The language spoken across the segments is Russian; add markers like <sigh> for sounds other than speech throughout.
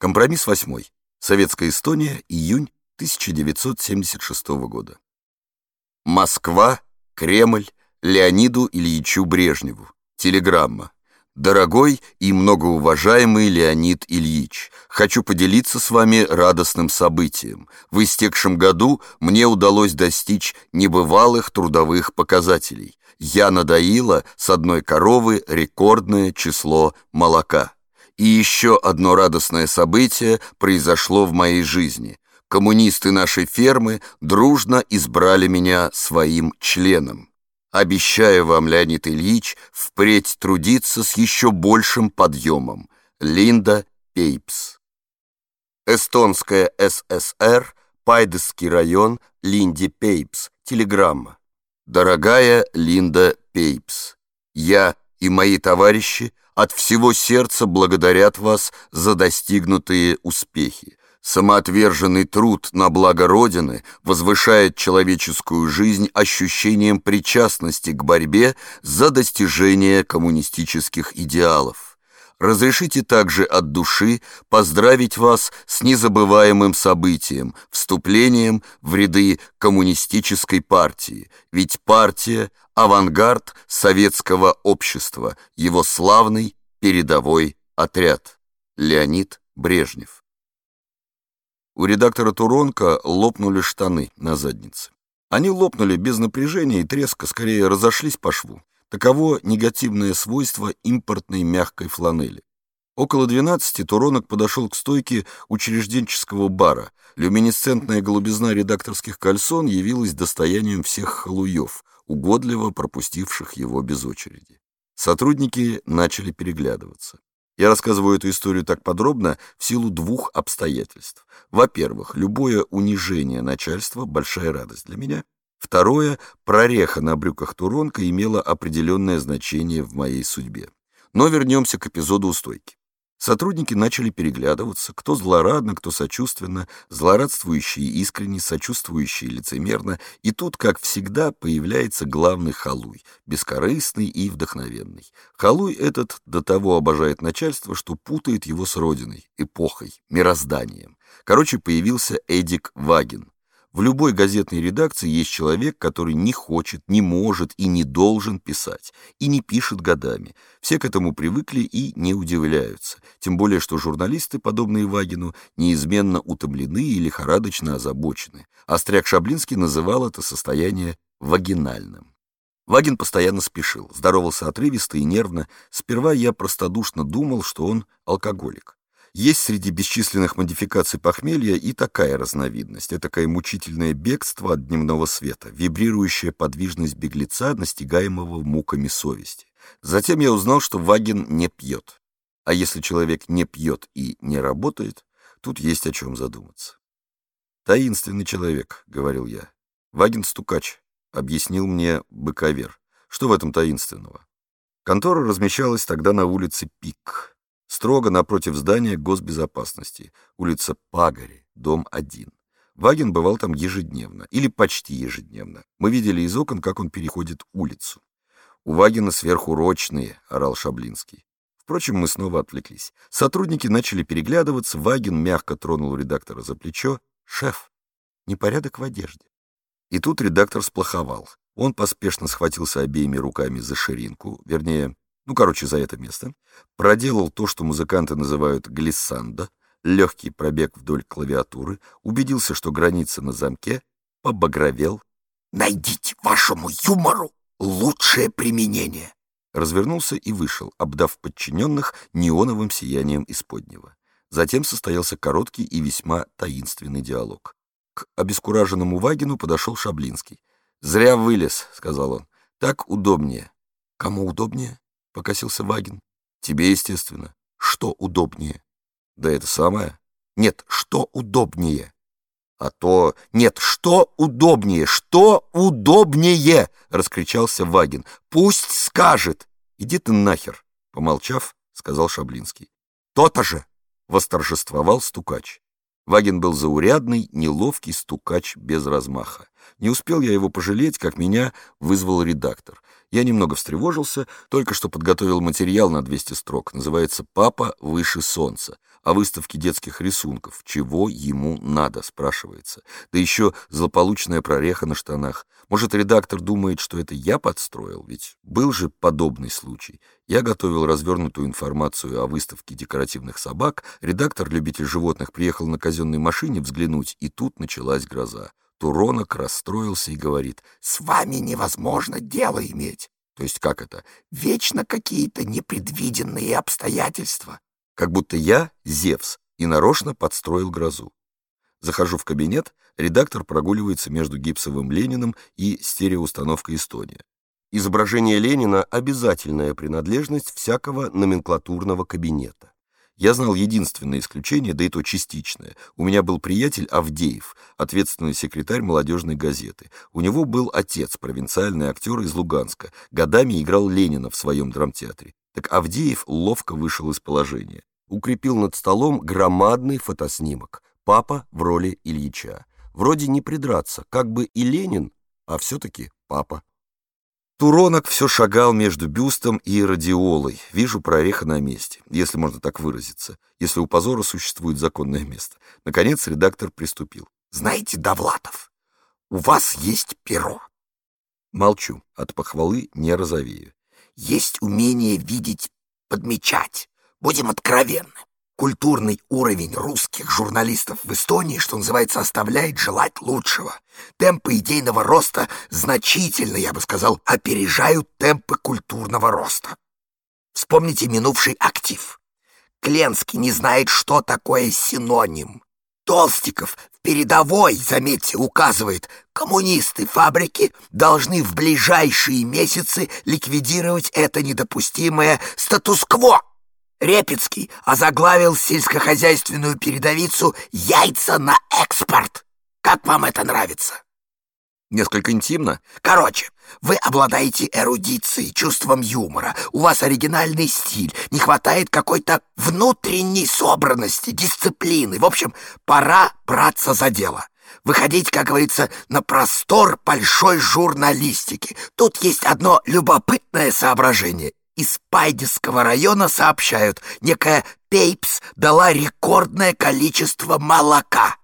Компромисс восьмой. Советская Эстония, июнь 1976 года. Москва, Кремль, Леониду Ильичу Брежневу. Телеграмма. Дорогой и многоуважаемый Леонид Ильич, хочу поделиться с вами радостным событием. В истекшем году мне удалось достичь небывалых трудовых показателей. Я надоила с одной коровы рекордное число молока. И еще одно радостное событие произошло в моей жизни. Коммунисты нашей фермы дружно избрали меня своим членом. Обещаю вам, Леонид Ильич, впредь трудиться с еще большим подъемом. Линда Пейпс. Эстонская ССР, Пайдесский район, Линди Пейпс. Телеграмма. Дорогая Линда Пейпс, я и мои товарищи от всего сердца благодарят вас за достигнутые успехи. Самоотверженный труд на благо Родины возвышает человеческую жизнь ощущением причастности к борьбе за достижение коммунистических идеалов. Разрешите также от души поздравить вас с незабываемым событием, вступлением в ряды коммунистической партии, ведь партия – авангард советского общества, его славный передовой отряд. Леонид Брежнев у редактора Туронка лопнули штаны на заднице. Они лопнули без напряжения и треска, скорее разошлись по шву. Таково негативное свойство импортной мягкой фланели. Около 12 Туронок подошел к стойке учрежденческого бара. Люминесцентная голубизна редакторских кальсон явилась достоянием всех халуев, угодливо пропустивших его без очереди. Сотрудники начали переглядываться. Я рассказываю эту историю так подробно в силу двух обстоятельств. Во-первых, любое унижение начальства – большая радость для меня. Второе, прореха на брюках Туронка имела определенное значение в моей судьбе. Но вернемся к эпизоду у стойки. Сотрудники начали переглядываться, кто злорадно, кто сочувственно, злорадствующие искренне, сочувствующие лицемерно, и тут, как всегда, появляется главный халуй, бескорыстный и вдохновенный. Халуй этот до того обожает начальство, что путает его с родиной, эпохой, мирозданием. Короче, появился Эдик Вагин, в любой газетной редакции есть человек, который не хочет, не может и не должен писать, и не пишет годами. Все к этому привыкли и не удивляются. Тем более, что журналисты, подобные Вагину, неизменно утомлены и лихорадочно озабочены. Остряк Шаблинский называл это состояние вагинальным. Вагин постоянно спешил, здоровался отрывисто и нервно. Сперва я простодушно думал, что он алкоголик. Есть среди бесчисленных модификаций похмелья и такая разновидность, такое мучительное бегство от дневного света, вибрирующая подвижность беглеца, настигаемого муками совести. Затем я узнал, что Вагин не пьет. А если человек не пьет и не работает, тут есть о чем задуматься. «Таинственный человек», — говорил я. «Вагин стукач», — объяснил мне быковер. «Что в этом таинственного?» Контора размещалась тогда на улице Пик, Строго напротив здания госбезопасности, улица Пагари, дом 1. Вагин бывал там ежедневно, или почти ежедневно. Мы видели из окон, как он переходит улицу. «У Вагина сверхурочные», — орал Шаблинский. Впрочем, мы снова отвлеклись. Сотрудники начали переглядываться, Вагин мягко тронул редактора за плечо. «Шеф, непорядок в одежде». И тут редактор сплоховал. Он поспешно схватился обеими руками за ширинку, вернее, ну, короче, за это место, проделал то, что музыканты называют глиссандо, легкий пробег вдоль клавиатуры, убедился, что граница на замке, побагровел. «Найдите вашему юмору лучшее применение!» Развернулся и вышел, обдав подчиненных неоновым сиянием исподнего. Затем состоялся короткий и весьма таинственный диалог. К обескураженному Вагину подошел Шаблинский. «Зря вылез», — сказал он. «Так удобнее». «Кому удобнее?» — покосился Вагин. «Тебе, естественно. Что удобнее?» «Да это самое. Нет, что удобнее?» «А то... Нет, что удобнее? Что удобнее?» — раскричался Вагин. «Пусть скажет!» «Иди ты нахер!» — помолчав, сказал Шаблинский. «То-то же!» — восторжествовал стукач. Вагин был заурядный, неловкий стукач без размаха. Не успел я его пожалеть, как меня вызвал редактор. Я немного встревожился, только что подготовил материал на 200 строк, называется «Папа выше солнца», о выставке детских рисунков. Чего ему надо, спрашивается. Да еще злополучная прореха на штанах. Может, редактор думает, что это я подстроил? Ведь был же подобный случай. Я готовил развернутую информацию о выставке декоративных собак. Редактор, любитель животных, приехал на казенной машине взглянуть, и тут началась гроза. Туронок расстроился и говорит, «С вами невозможно дело иметь». То есть как это? Вечно какие-то непредвиденные обстоятельства. Как будто я Зевс и нарочно подстроил грозу. Захожу в кабинет, редактор прогуливается между гипсовым Лениным и стереоустановкой Эстония. Изображение Ленина — обязательная принадлежность всякого номенклатурного кабинета. Я знал единственное исключение, да и то частичное. У меня был приятель Авдеев, ответственный секретарь молодежной газеты. У него был отец, провинциальный актер из Луганска, годами играл Ленина в своем драмтеатре. Так Авдеев ловко вышел из положения. Укрепил над столом громадный фотоснимок. Папа в роли Ильича. Вроде не придраться, как бы и Ленин, а все-таки папа. Туронок все шагал между бюстом и радиолой. Вижу прореха на месте, если можно так выразиться, если у позора существует законное место. Наконец редактор приступил. «Знаете, Довлатов, у вас есть перо». Молчу, от похвалы не розовею. «Есть умение видеть, подмечать. Будем откровенны культурный уровень русских журналистов в Эстонии, что называется, оставляет желать лучшего. Темпы идейного роста значительно, я бы сказал, опережают темпы культурного роста. Вспомните минувший актив. Кленский не знает, что такое синоним. Толстиков в передовой, заметьте, указывает, коммунисты фабрики должны в ближайшие месяцы ликвидировать это недопустимое статус-кво. Репецкий озаглавил сельскохозяйственную передовицу «Яйца на экспорт». Как вам это нравится? Несколько интимно. Короче, вы обладаете эрудицией, чувством юмора, у вас оригинальный стиль, не хватает какой-то внутренней собранности, дисциплины. В общем, пора браться за дело. Выходить, как говорится, на простор большой журналистики. Тут есть одно любопытное соображение из Пайдисского района сообщают, некая Пейпс дала рекордное количество молока.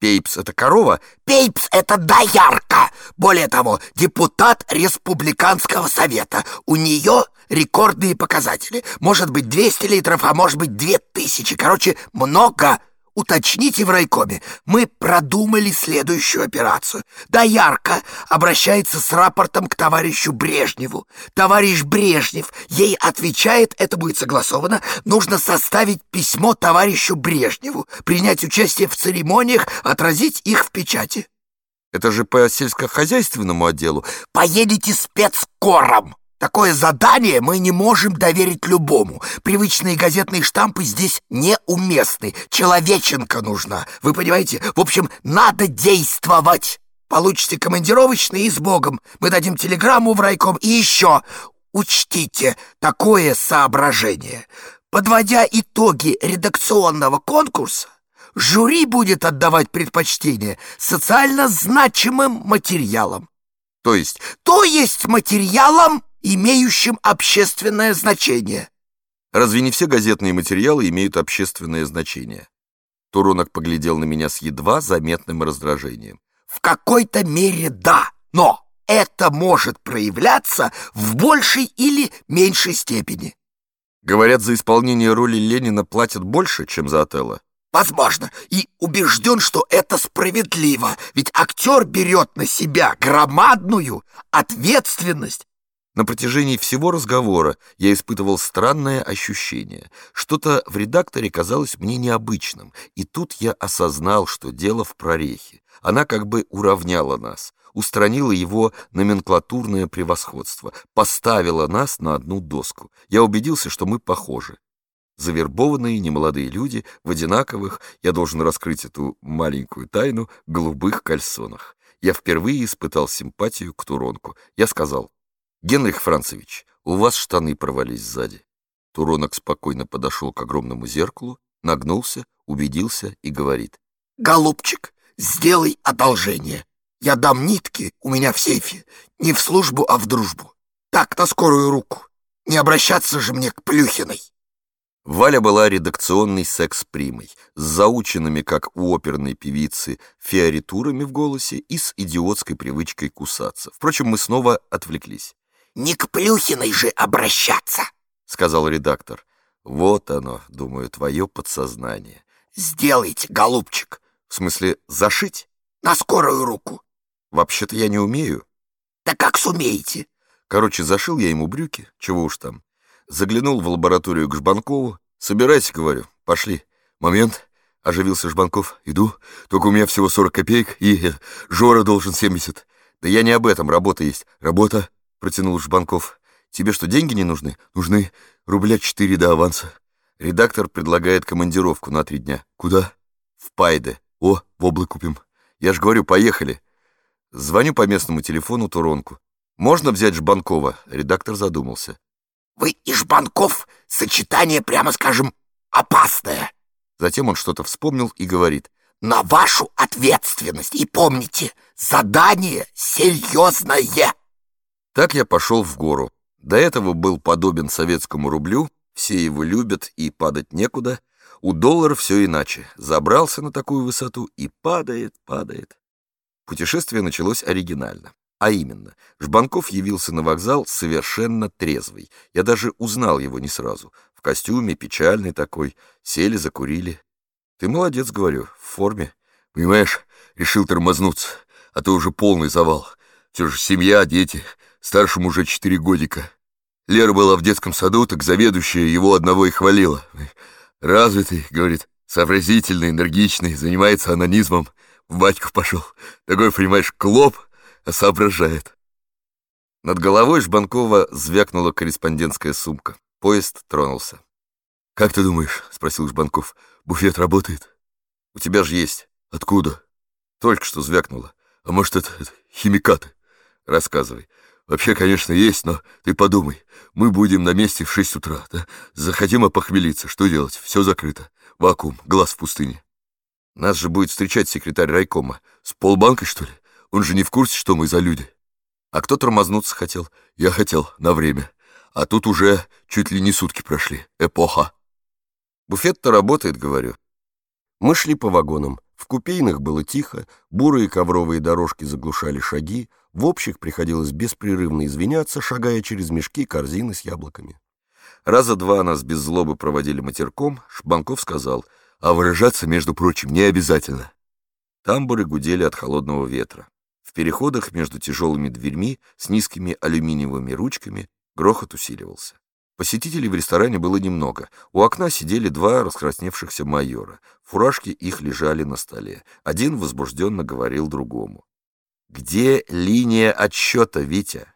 Пейпс — это корова? Пейпс — это доярка! Более того, депутат Республиканского совета. У нее рекордные показатели. Может быть 200 литров, а может быть 2000. Короче, много Уточните в райкоме. Мы продумали следующую операцию. Доярка обращается с рапортом к товарищу Брежневу. Товарищ Брежнев ей отвечает, это будет согласовано, нужно составить письмо товарищу Брежневу, принять участие в церемониях, отразить их в печати. Это же по сельскохозяйственному отделу. Поедете спецкором. Такое задание мы не можем доверить любому. Привычные газетные штампы здесь неуместны. Человеченка нужна. Вы понимаете? В общем, надо действовать. Получите командировочный и с Богом. Мы дадим телеграмму в райком. И еще учтите такое соображение. Подводя итоги редакционного конкурса, жюри будет отдавать предпочтение социально значимым материалам. То есть, то есть материалам, имеющим общественное значение. Разве не все газетные материалы имеют общественное значение? Туронок поглядел на меня с едва заметным раздражением. В какой-то мере да, но это может проявляться в большей или меньшей степени. Говорят, за исполнение роли Ленина платят больше, чем за Отелло. Возможно, и убежден, что это справедливо, ведь актер берет на себя громадную ответственность на протяжении всего разговора я испытывал странное ощущение. Что-то в редакторе казалось мне необычным, и тут я осознал, что дело в прорехе. Она как бы уравняла нас, устранила его номенклатурное превосходство, поставила нас на одну доску. Я убедился, что мы похожи. Завербованные немолодые люди в одинаковых, я должен раскрыть эту маленькую тайну, голубых кальсонах. Я впервые испытал симпатию к Туронку. Я сказал, «Генрих Францевич, у вас штаны порвались сзади». Туронок спокойно подошел к огромному зеркалу, нагнулся, убедился и говорит. «Голубчик, сделай одолжение. Я дам нитки, у меня в сейфе, не в службу, а в дружбу. Так, на скорую руку. Не обращаться же мне к Плюхиной. Валя была редакционной секс-примой, с заученными, как у оперной певицы, фиоритурами в голосе и с идиотской привычкой кусаться. Впрочем, мы снова отвлеклись. «Не к Плюхиной же обращаться!» — сказал редактор. «Вот оно, думаю, твое подсознание». «Сделайте, голубчик!» «В смысле, зашить?» «На скорую руку!» «Вообще-то я не умею». «Да как сумеете?» Короче, зашил я ему брюки, чего уж там. Заглянул в лабораторию к Жбанкову. «Собирайся», — говорю, — «пошли». «Момент», — оживился Жбанков. «Иду, только у меня всего 40 копеек, и Жора должен 70». «Да я не об этом, работа есть». «Работа», — протянул Жбанков. «Тебе что, деньги не нужны?» «Нужны. Рубля четыре до аванса». Редактор предлагает командировку на три дня. «Куда?» «В Пайде. О, воблы купим». «Я ж говорю, поехали». Звоню по местному телефону Туронку. «Можно взять Жбанкова?» Редактор задумался. Вы и Жбанков — сочетание, прямо скажем, опасное. Затем он что-то вспомнил и говорит. На вашу ответственность. И помните, задание серьезное. Так я пошел в гору. До этого был подобен советскому рублю, все его любят и падать некуда. У доллара все иначе. Забрался на такую высоту и падает, падает. Путешествие началось оригинально. А именно, Жбанков явился на вокзал совершенно трезвый. Я даже узнал его не сразу. В костюме, печальный такой. Сели, закурили. Ты молодец, говорю, в форме. Понимаешь, решил тормознуться, а то уже полный завал. Все же семья, дети, старшему уже четыре годика. Лера была в детском саду, так заведующая его одного и хвалила. Развитый, говорит, сообразительный, энергичный, занимается анонизмом. В батьков пошел. Такой, понимаешь, клоп соображает. Над головой Жбанкова звякнула корреспондентская сумка. Поезд тронулся. «Как ты думаешь?» — спросил Жбанков. «Буфет работает?» «У тебя же есть». «Откуда?» «Только что звякнуло. А может, это, это химикаты?» «Рассказывай». «Вообще, конечно, есть, но ты подумай. Мы будем на месте в шесть утра, да? Захотим опохмелиться. Что делать? Все закрыто. Вакуум, глаз в пустыне. Нас же будет встречать секретарь райкома. С полбанкой, что ли? Он же не в курсе, что мы за люди. А кто тормознуться хотел? Я хотел, на время. А тут уже чуть ли не сутки прошли. Эпоха. Буфет-то работает, говорю. Мы шли по вагонам. В купейных было тихо, бурые ковровые дорожки заглушали шаги, в общих приходилось беспрерывно извиняться, шагая через мешки корзины с яблоками. Раза два нас без злобы проводили матерком, Шбанков сказал, а выражаться, между прочим, не обязательно. Тамбуры гудели от холодного ветра. В переходах между тяжелыми дверьми с низкими алюминиевыми ручками грохот усиливался. Посетителей в ресторане было немного. У окна сидели два раскрасневшихся майора. Фуражки их лежали на столе. Один возбужденно говорил другому. «Где линия отсчета, Витя?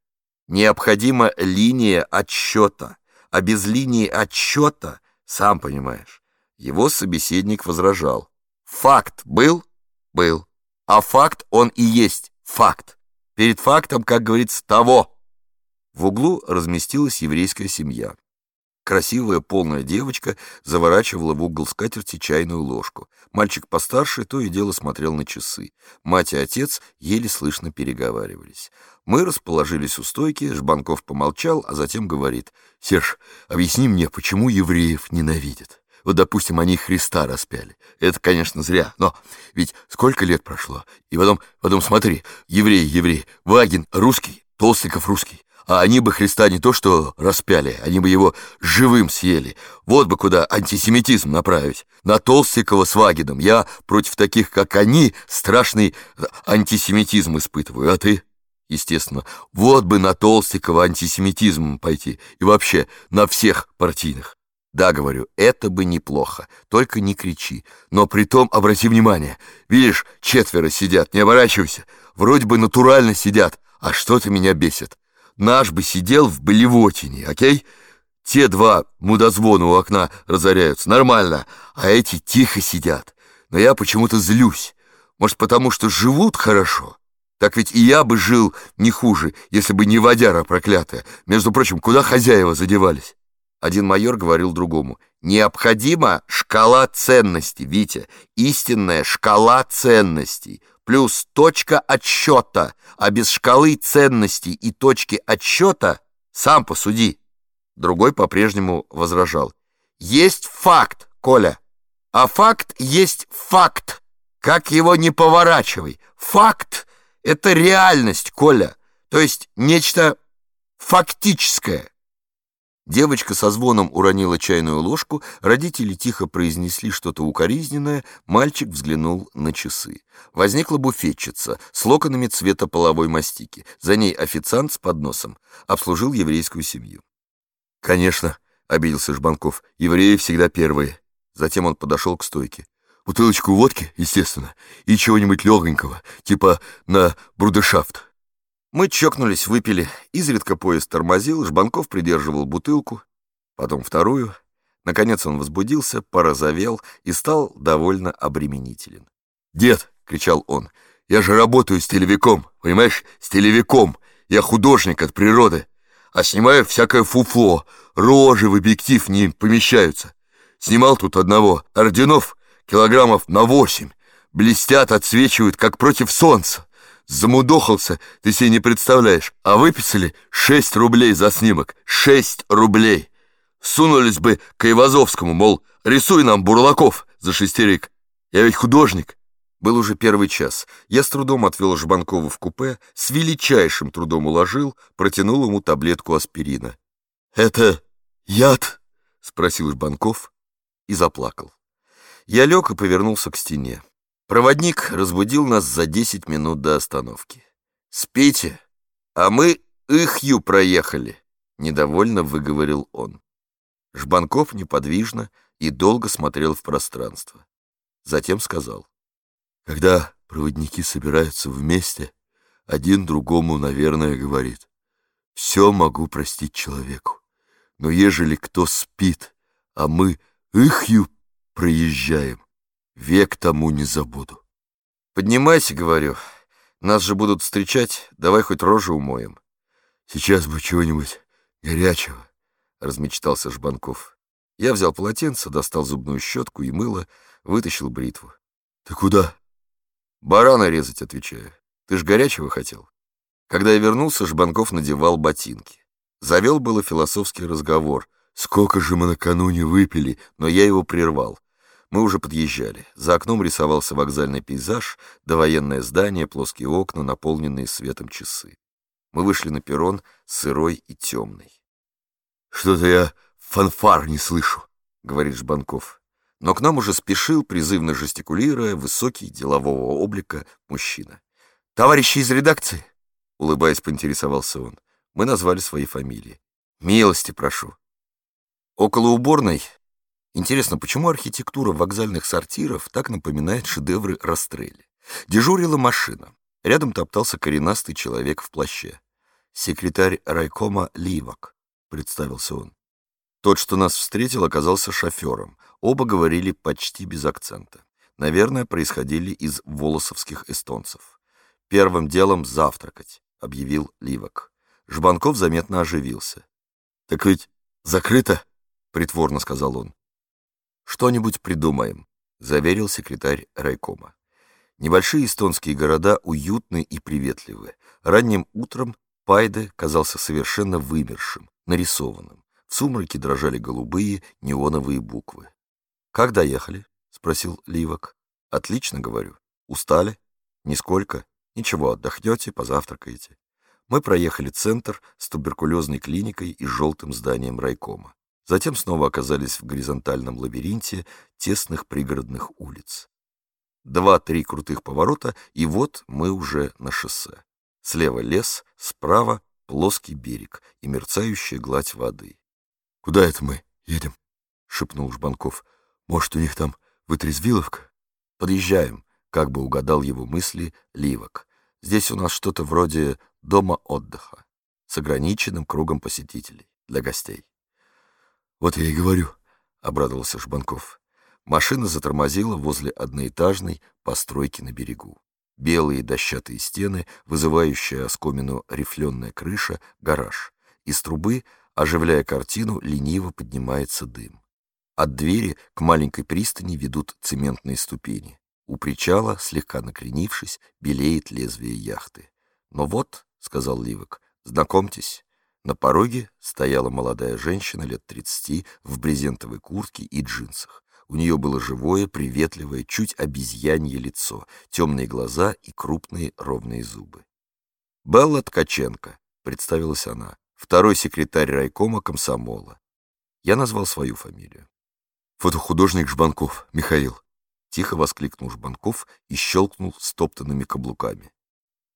Необходима линия отсчета. А без линии отсчета, сам понимаешь». Его собеседник возражал. «Факт был? Был. А факт он и есть факт. Перед фактом, как говорится, того. В углу разместилась еврейская семья. Красивая полная девочка заворачивала в угол скатерти чайную ложку. Мальчик постарше то и дело смотрел на часы. Мать и отец еле слышно переговаривались. Мы расположились у стойки, Жбанков помолчал, а затем говорит, «Серж, объясни мне, почему евреев ненавидят?» Вот, допустим, они Христа распяли. Это, конечно, зря, но ведь сколько лет прошло. И потом, потом смотри, еврей, еврей, Вагин русский, Толстиков русский. А они бы Христа не то что распяли, они бы его живым съели. Вот бы куда антисемитизм направить. На Толстикова с Вагином. Я против таких, как они, страшный антисемитизм испытываю. А ты? Естественно, вот бы на Толстикова антисемитизм пойти. И вообще на всех партийных. Да, говорю, это бы неплохо, только не кричи. Но при том обрати внимание, видишь, четверо сидят, не оборачивайся. Вроде бы натурально сидят, а что-то меня бесит. Наш бы сидел в блевотине, окей? Те два мудозвона у окна разоряются, нормально, а эти тихо сидят. Но я почему-то злюсь. Может, потому что живут хорошо? Так ведь и я бы жил не хуже, если бы не водяра проклятая. Между прочим, куда хозяева задевались? Один майор говорил другому. «Необходима шкала ценностей, Витя, истинная шкала ценностей, плюс точка отсчета, а без шкалы ценностей и точки отсчета Сам посуди. Другой по-прежнему возражал. Есть факт, Коля. А факт есть факт. Как его не поворачивай. Факт — это реальность, Коля. То есть нечто фактическое. Девочка со звоном уронила чайную ложку, родители тихо произнесли что-то укоризненное, мальчик взглянул на часы. Возникла буфетчица с локонами цвета половой мастики. За ней официант с подносом обслужил еврейскую семью. «Конечно», — обиделся Жбанков, — «евреи всегда первые». Затем он подошел к стойке. «Бутылочку водки, естественно, и чего-нибудь легонького, типа на брудешафт». Мы чокнулись, выпили. Изредка поезд тормозил, Жбанков придерживал бутылку, потом вторую. Наконец он возбудился, порозовел и стал довольно обременителен. «Дед!» — кричал он. «Я же работаю с телевиком, понимаешь? С телевиком. Я художник от природы. А снимаю всякое фуфло. Рожи в объектив не помещаются. Снимал тут одного. Орденов килограммов на восемь. Блестят, отсвечивают, как против солнца. Замудохался, ты себе не представляешь. А выписали 6 рублей за снимок. 6 рублей. Сунулись бы к Ивазовскому, мол, рисуй нам бурлаков за шестерик. Я ведь художник. Был уже первый час. Я с трудом отвел Жбанкова в купе, с величайшим трудом уложил, протянул ему таблетку аспирина. «Это яд?» — спросил Жбанков и заплакал. Я лег и повернулся к стене. Проводник разбудил нас за десять минут до остановки. «Спите, а мы ихью проехали», — недовольно выговорил он. Жбанков неподвижно и долго смотрел в пространство. Затем сказал. «Когда проводники собираются вместе, один другому, наверное, говорит, «Все могу простить человеку, но ежели кто спит, а мы ихью проезжаем, Век тому не забуду. Поднимайся, говорю. Нас же будут встречать, давай хоть рожу умоем. Сейчас бы чего-нибудь горячего, размечтался Жбанков. Я взял полотенце, достал зубную щетку и мыло, вытащил бритву. Ты куда? Барана резать, отвечаю. Ты ж горячего хотел. Когда я вернулся, Жбанков надевал ботинки. Завел было философский разговор. Сколько же мы накануне выпили, но я его прервал. Мы уже подъезжали. За окном рисовался вокзальный пейзаж, довоенное здание, плоские окна, наполненные светом часы. Мы вышли на перрон, сырой и темный. «Что-то я фанфар не слышу», — говорит Жбанков. Но к нам уже спешил, призывно жестикулируя, высокий, делового облика мужчина. «Товарищи из редакции?» — улыбаясь, поинтересовался он. Мы назвали свои фамилии. «Милости прошу». Около уборной Интересно, почему архитектура вокзальных сортиров так напоминает шедевры Растрелли? Дежурила машина. Рядом топтался коренастый человек в плаще. «Секретарь райкома Ливак», — представился он. Тот, что нас встретил, оказался шофером. Оба говорили почти без акцента. Наверное, происходили из волосовских эстонцев. «Первым делом завтракать», — объявил Ливак. Жбанков заметно оживился. «Так ведь закрыто», — притворно сказал он. «Что-нибудь придумаем», — заверил секретарь райкома. Небольшие эстонские города уютны и приветливы. Ранним утром Пайде казался совершенно вымершим, нарисованным. В сумраке дрожали голубые неоновые буквы. «Как доехали?» — спросил Ливок. «Отлично, — говорю. Устали? Нисколько. Ничего, отдохнете, позавтракаете». Мы проехали центр с туберкулезной клиникой и желтым зданием райкома. Затем снова оказались в горизонтальном лабиринте тесных пригородных улиц. Два-три крутых поворота, и вот мы уже на шоссе. Слева лес, справа плоский берег и мерцающая гладь воды. — Куда это мы едем? — шепнул Жбанков. — Может, у них там вытрезвиловка? — Подъезжаем, — как бы угадал его мысли Ливок. Здесь у нас что-то вроде дома отдыха с ограниченным кругом посетителей для гостей. «Вот я и говорю», — обрадовался Жбанков. Машина затормозила возле одноэтажной постройки на берегу. Белые дощатые стены, вызывающая оскомину рифленая крыша, гараж. Из трубы, оживляя картину, лениво поднимается дым. От двери к маленькой пристани ведут цементные ступени. У причала, слегка накренившись, белеет лезвие яхты. «Но вот», — сказал Ливок, — «знакомьтесь, На пороге стояла молодая женщина лет тридцати в брезентовой куртке и джинсах. У нее было живое, приветливое, чуть обезьянье лицо, темные глаза и крупные ровные зубы. «Белла Ткаченко», — представилась она, второй секретарь райкома комсомола. Я назвал свою фамилию. «Фотохудожник Жбанков, Михаил», — тихо воскликнул Жбанков и щелкнул стоптанными каблуками.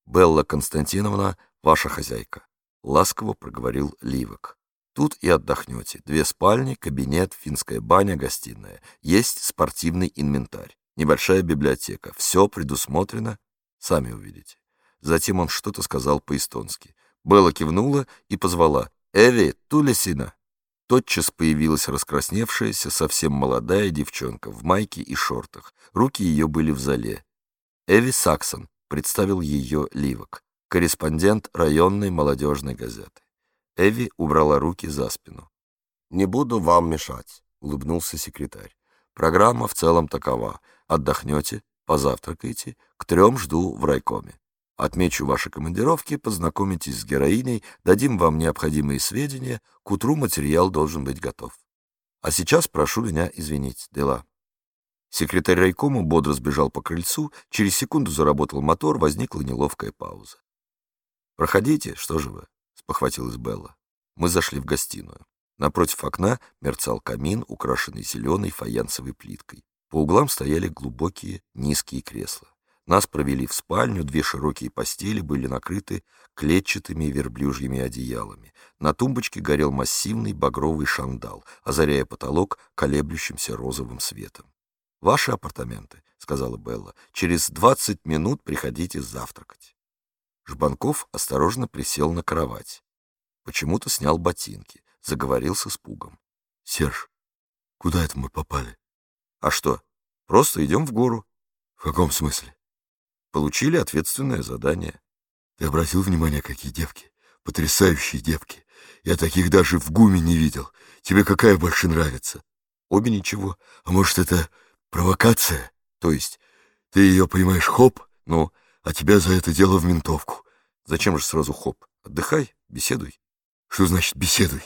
«Белла Константиновна, ваша хозяйка», — ласково проговорил Ливок. «Тут и отдохнете. Две спальни, кабинет, финская баня, гостиная. Есть спортивный инвентарь, небольшая библиотека. Все предусмотрено, сами увидите». Затем он что-то сказал по-эстонски. Белла кивнула и позвала «Эви, тулесина!» Тотчас появилась раскрасневшаяся, совсем молодая девчонка в майке и шортах. Руки ее были в зале. Эви Саксон представил ее Ливок, корреспондент районной молодежной газеты. Эви убрала руки за спину. «Не буду вам мешать», — улыбнулся секретарь. «Программа в целом такова. Отдохнете, позавтракаете, к трем жду в райкоме. Отмечу ваши командировки, познакомитесь с героиней, дадим вам необходимые сведения, к утру материал должен быть готов. А сейчас прошу меня извинить, дела. Секретарь райкома бодро сбежал по крыльцу, через секунду заработал мотор, возникла неловкая пауза. «Проходите, что же вы?» — спохватилась Белла. Мы зашли в гостиную. Напротив окна мерцал камин, украшенный зеленой фаянсовой плиткой. По углам стояли глубокие низкие кресла. Нас провели в спальню, две широкие постели были накрыты клетчатыми верблюжьими одеялами. На тумбочке горел массивный багровый шандал, озаряя потолок колеблющимся розовым светом. «Ваши апартаменты», — сказала Белла. «Через двадцать минут приходите завтракать». Жбанков осторожно присел на кровать. Почему-то снял ботинки, заговорил с испугом. «Серж, куда это мы попали?» «А что? Просто идем в гору». «В каком смысле?» Получили ответственное задание. Ты обратил внимание, какие девки? Потрясающие девки. Я таких даже в ГУМе не видел. Тебе какая больше нравится? Обе ничего. А может, это провокация? То есть, ты ее, понимаешь, хоп, ну, а тебя за это дело в ментовку. Зачем же сразу хоп? Отдыхай, беседуй. Что значит беседуй?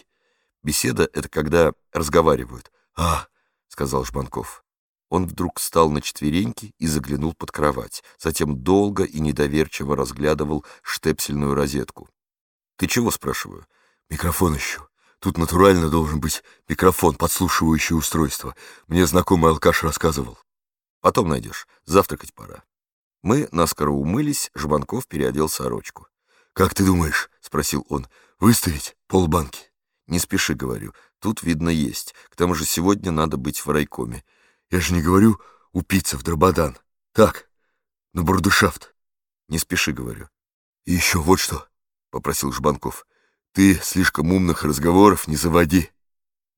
Беседа — это когда разговаривают. А, — сказал Жбанков. Он вдруг встал на четвереньки и заглянул под кровать, затем долго и недоверчиво разглядывал штепсельную розетку. «Ты чего?» — спрашиваю. «Микрофон ищу. Тут натурально должен быть микрофон, подслушивающее устройство. Мне знакомый алкаш рассказывал. Потом найдешь. Завтракать пора». Мы наскоро умылись, Жбанков переодел сорочку. «Как ты думаешь?» — спросил он. «Выставить полбанки?» «Не спеши, — говорю. Тут, видно, есть. К тому же сегодня надо быть в райкоме. Я же не говорю упиться в дрободан. Так, на бурдушафт. Не спеши, говорю. И еще вот что, — попросил Жбанков. Ты слишком умных разговоров не заводи.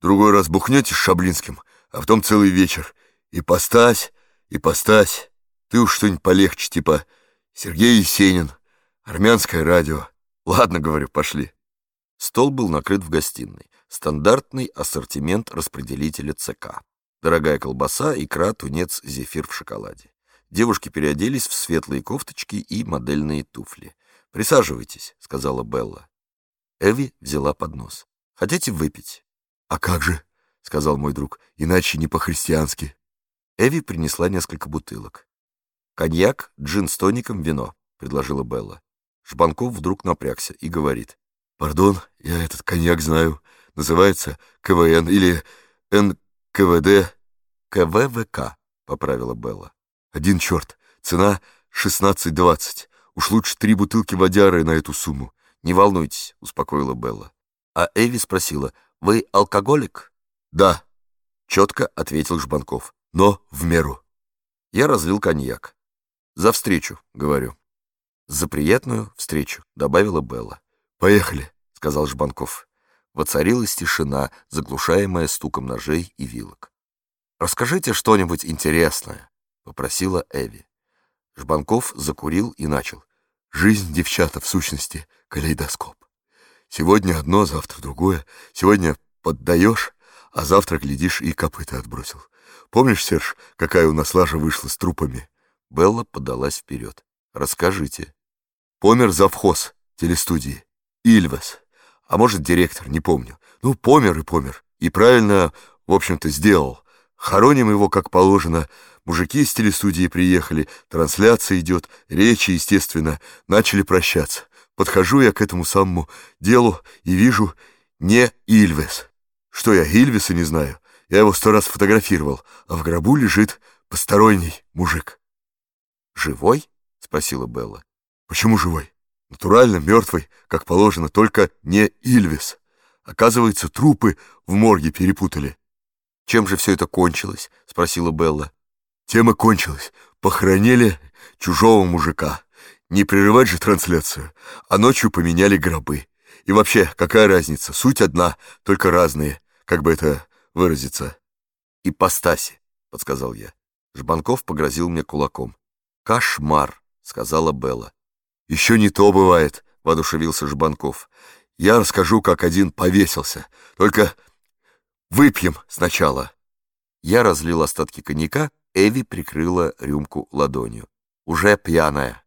Другой раз бухнете с Шаблинским, а потом целый вечер. И постась, и постась. Ты уж что-нибудь полегче, типа Сергей Есенин, армянское радио. Ладно, говорю, пошли. Стол был накрыт в гостиной. Стандартный ассортимент распределителя ЦК. Дорогая колбаса, икра, тунец, зефир в шоколаде. Девушки переоделись в светлые кофточки и модельные туфли. «Присаживайтесь», — сказала Белла. Эви взяла поднос. «Хотите выпить?» «А как же?» — сказал мой друг. «Иначе не по-христиански». Эви принесла несколько бутылок. «Коньяк, джин с тоником, вино», — предложила Белла. Шбанков вдруг напрягся и говорит. «Пардон, я этот коньяк знаю. Называется КВН или НКВД. КВД, КВВК, поправила Белла. Один черт, цена 16-20. Уж лучше три бутылки водяры на эту сумму. Не волнуйтесь, успокоила Белла. А Эви спросила, вы алкоголик? Да, четко ответил Жбанков, но в меру. Я разлил коньяк. За встречу, говорю. За приятную встречу, добавила Белла. Поехали, сказал Жбанков. Воцарилась тишина, заглушаемая стуком ножей и вилок. «Расскажите что-нибудь интересное», — попросила Эви. Жбанков закурил и начал. «Жизнь, девчата, в сущности, калейдоскоп. Сегодня одно, завтра другое. Сегодня поддаешь, а завтра, глядишь, и копыта отбросил. Помнишь, Серж, какая у нас лажа вышла с трупами?» Белла подалась вперед. «Расскажите». «Помер завхоз телестудии. Ильвес. А может, директор, не помню. Ну, помер и помер. И правильно, в общем-то, сделал. Хороним его, как положено. Мужики из телестудии приехали, трансляция идет, речи, естественно, начали прощаться. Подхожу я к этому самому делу и вижу не Ильвес. Что я, Ильвеса не знаю? Я его сто раз фотографировал, а в гробу лежит посторонний мужик. «Живой?» — спросила Белла. «Почему живой? Натурально мертвый, как положено, только не Ильвес. Оказывается, трупы в морге перепутали». «Чем же все это кончилось?» — спросила Белла. Тем и кончилось. Похоронили чужого мужика. Не прерывать же трансляцию, а ночью поменяли гробы. И вообще, какая разница? Суть одна, только разные, как бы это выразиться. «Ипостаси», — подсказал я. Жбанков погрозил мне кулаком. «Кошмар», — сказала Белла. «Еще не то бывает», — воодушевился Жбанков. «Я расскажу, как один повесился. Только выпьем сначала». Я разлил остатки коньяка Эви прикрыла рюмку ладонью. «Уже пьяная».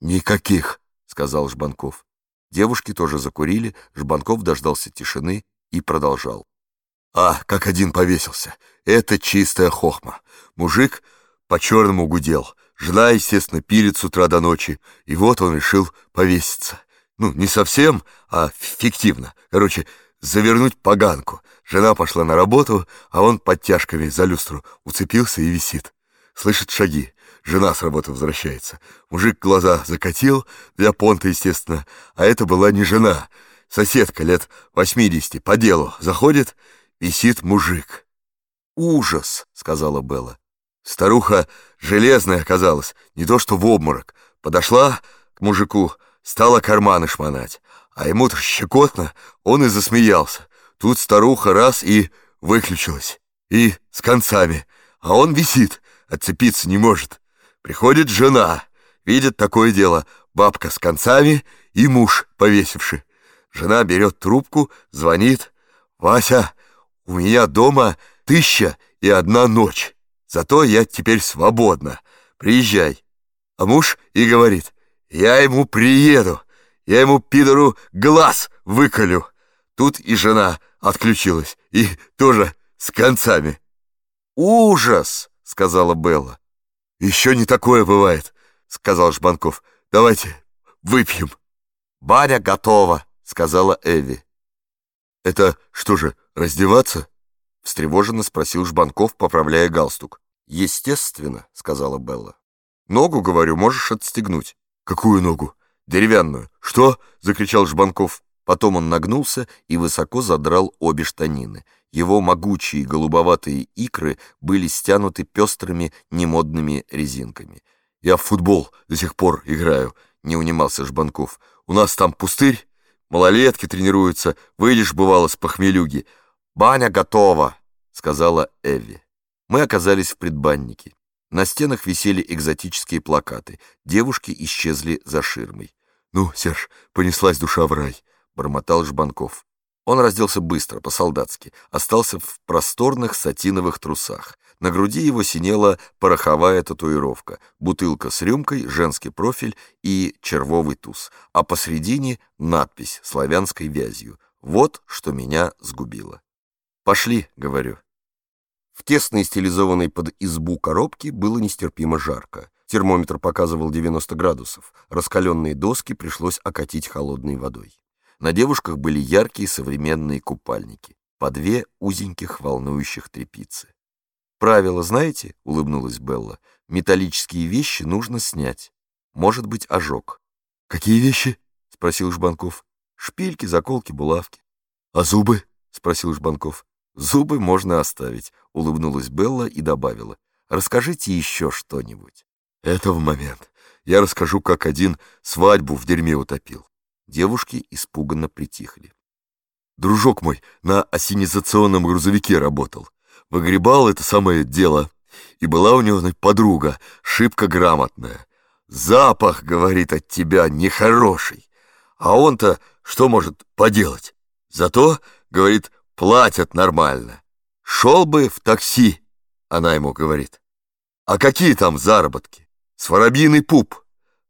«Никаких», — сказал Жбанков. Девушки тоже закурили, Жбанков дождался тишины и продолжал. «А, как один повесился. Это чистая хохма. Мужик по-черному гудел. Жена, естественно, пилит с утра до ночи. И вот он решил повеситься. Ну, не совсем, а фиктивно. Короче, завернуть поганку. Жена пошла на работу, а он подтяжками за люстру уцепился и висит. Слышит шаги. Жена с работы возвращается. Мужик глаза закатил, для понта, естественно. А это была не жена. Соседка лет 80 по делу. Заходит, висит мужик. «Ужас!» — сказала Белла. Старуха железная оказалась, не то что в обморок. Подошла к мужику, стала карманы шмонать. А ему-то щекотно, он и засмеялся. Тут старуха раз и выключилась. И с концами. А он висит, отцепиться не может. Приходит жена, видит такое дело. Бабка с концами и муж повесивший. Жена берет трубку, звонит. «Вася, у меня дома тысяча и одна ночь. Зато я теперь свободна. Приезжай». А муж и говорит, «Я ему приеду, я ему, пидору, глаз выколю». Тут и жена отключилась, и тоже с концами. «Ужас!» — сказала Белла. «Еще не такое бывает», — сказал Жбанков. «Давайте выпьем». «Баня готова», — сказала Эви. «Это что же, раздеваться?» — встревоженно спросил Жбанков, поправляя галстук. «Естественно», — сказала Белла. «Ногу, говорю, можешь отстегнуть». «Какую ногу?» «Деревянную». «Что?» — закричал Жбанков. Потом он нагнулся и высоко задрал обе штанины. Его могучие голубоватые икры были стянуты пестрыми немодными резинками. «Я в футбол до сих пор играю», — не унимался Жбанков. «У нас там пустырь, малолетки тренируются, выйдешь, бывало, с похмелюги». «Баня готова», — сказала Эви. Мы оказались в предбаннике. На стенах висели экзотические плакаты. Девушки исчезли за ширмой. «Ну, Серж, понеслась душа в рай», бормотал Жбанков. Он разделся быстро, по-солдатски, остался в просторных сатиновых трусах. На груди его синела пороховая татуировка, бутылка с рюмкой, женский профиль и червовый туз, а посредине надпись славянской вязью. Вот что меня сгубило. «Пошли», — говорю. В тесной стилизованной под избу коробке было нестерпимо жарко. Термометр показывал 90 градусов. Раскаленные доски пришлось окатить холодной водой. На девушках были яркие современные купальники, по две узеньких волнующих трепицы. «Правило знаете?» — улыбнулась Белла. «Металлические вещи нужно снять. Может быть, ожог». «Какие вещи?» — спросил Жбанков. «Шпильки, заколки, булавки». «А зубы?» — спросил Жбанков. «Зубы можно оставить», — улыбнулась Белла и добавила. «Расскажите еще что-нибудь». «Это в момент. Я расскажу, как один свадьбу в дерьме утопил. Девушки испуганно притихли. Дружок мой на осенизационном грузовике работал. Выгребал это самое дело. И была у него подруга, шибко грамотная. Запах, говорит, от тебя нехороший. А он-то что может поделать? Зато, говорит, платят нормально. Шел бы в такси, она ему говорит. А какие там заработки? С воробьиный пуп.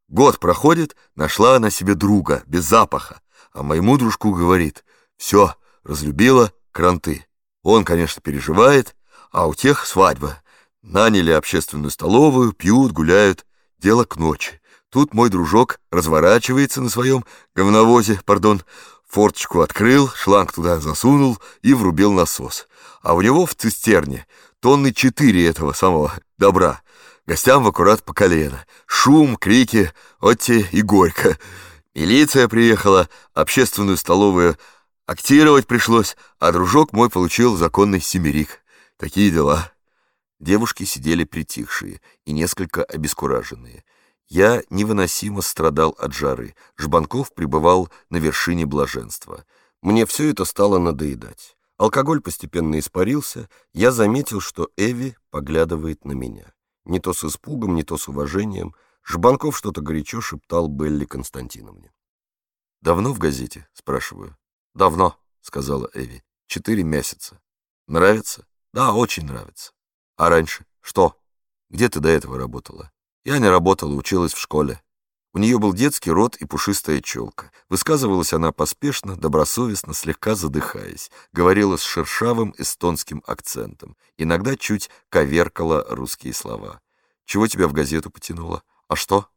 Год проходит, нашла она себе друга, без запаха, а моему дружку говорит, все, разлюбила кранты. Он, конечно, переживает, а у тех свадьба. Наняли общественную столовую, пьют, гуляют. Дело к ночи. Тут мой дружок разворачивается на своем говновозе, пардон, форточку открыл, шланг туда засунул и врубил насос. А у него в цистерне тонны четыре этого самого добра. Гостям в аккурат по колено. Шум, крики, вот те и горько. Милиция приехала, общественную столовую актировать пришлось, а дружок мой получил законный семерик. Такие дела. Девушки сидели притихшие и несколько обескураженные. Я невыносимо страдал от жары. Жбанков пребывал на вершине блаженства. Мне все это стало надоедать. Алкоголь постепенно испарился. Я заметил, что Эви поглядывает на меня. Не то с испугом, не то с уважением. Жбанков что-то горячо шептал Белли Константиновне. «Давно в газете?» — спрашиваю. «Давно», — сказала Эви. «Четыре месяца. Нравится?» «Да, очень нравится». «А раньше? Что? Где ты до этого работала?» Я не работала, училась в школе. У нее был детский рот и пушистая челка. Высказывалась она поспешно, добросовестно, слегка задыхаясь. Говорила с шершавым эстонским акцентом. Иногда чуть коверкала русские слова. «Чего тебя в газету потянуло? А что?»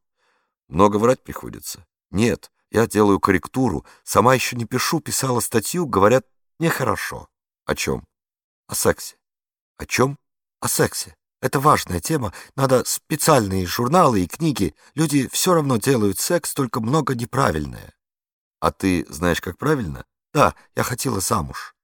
«Много врать приходится?» «Нет, я делаю корректуру. Сама еще не пишу, писала статью, говорят, нехорошо». «О чем?» «О сексе». «О чем?» «О сексе». Это важная тема, надо специальные журналы и книги. Люди все равно делают секс, только много неправильное. А ты знаешь, как правильно? Да, я хотела замуж.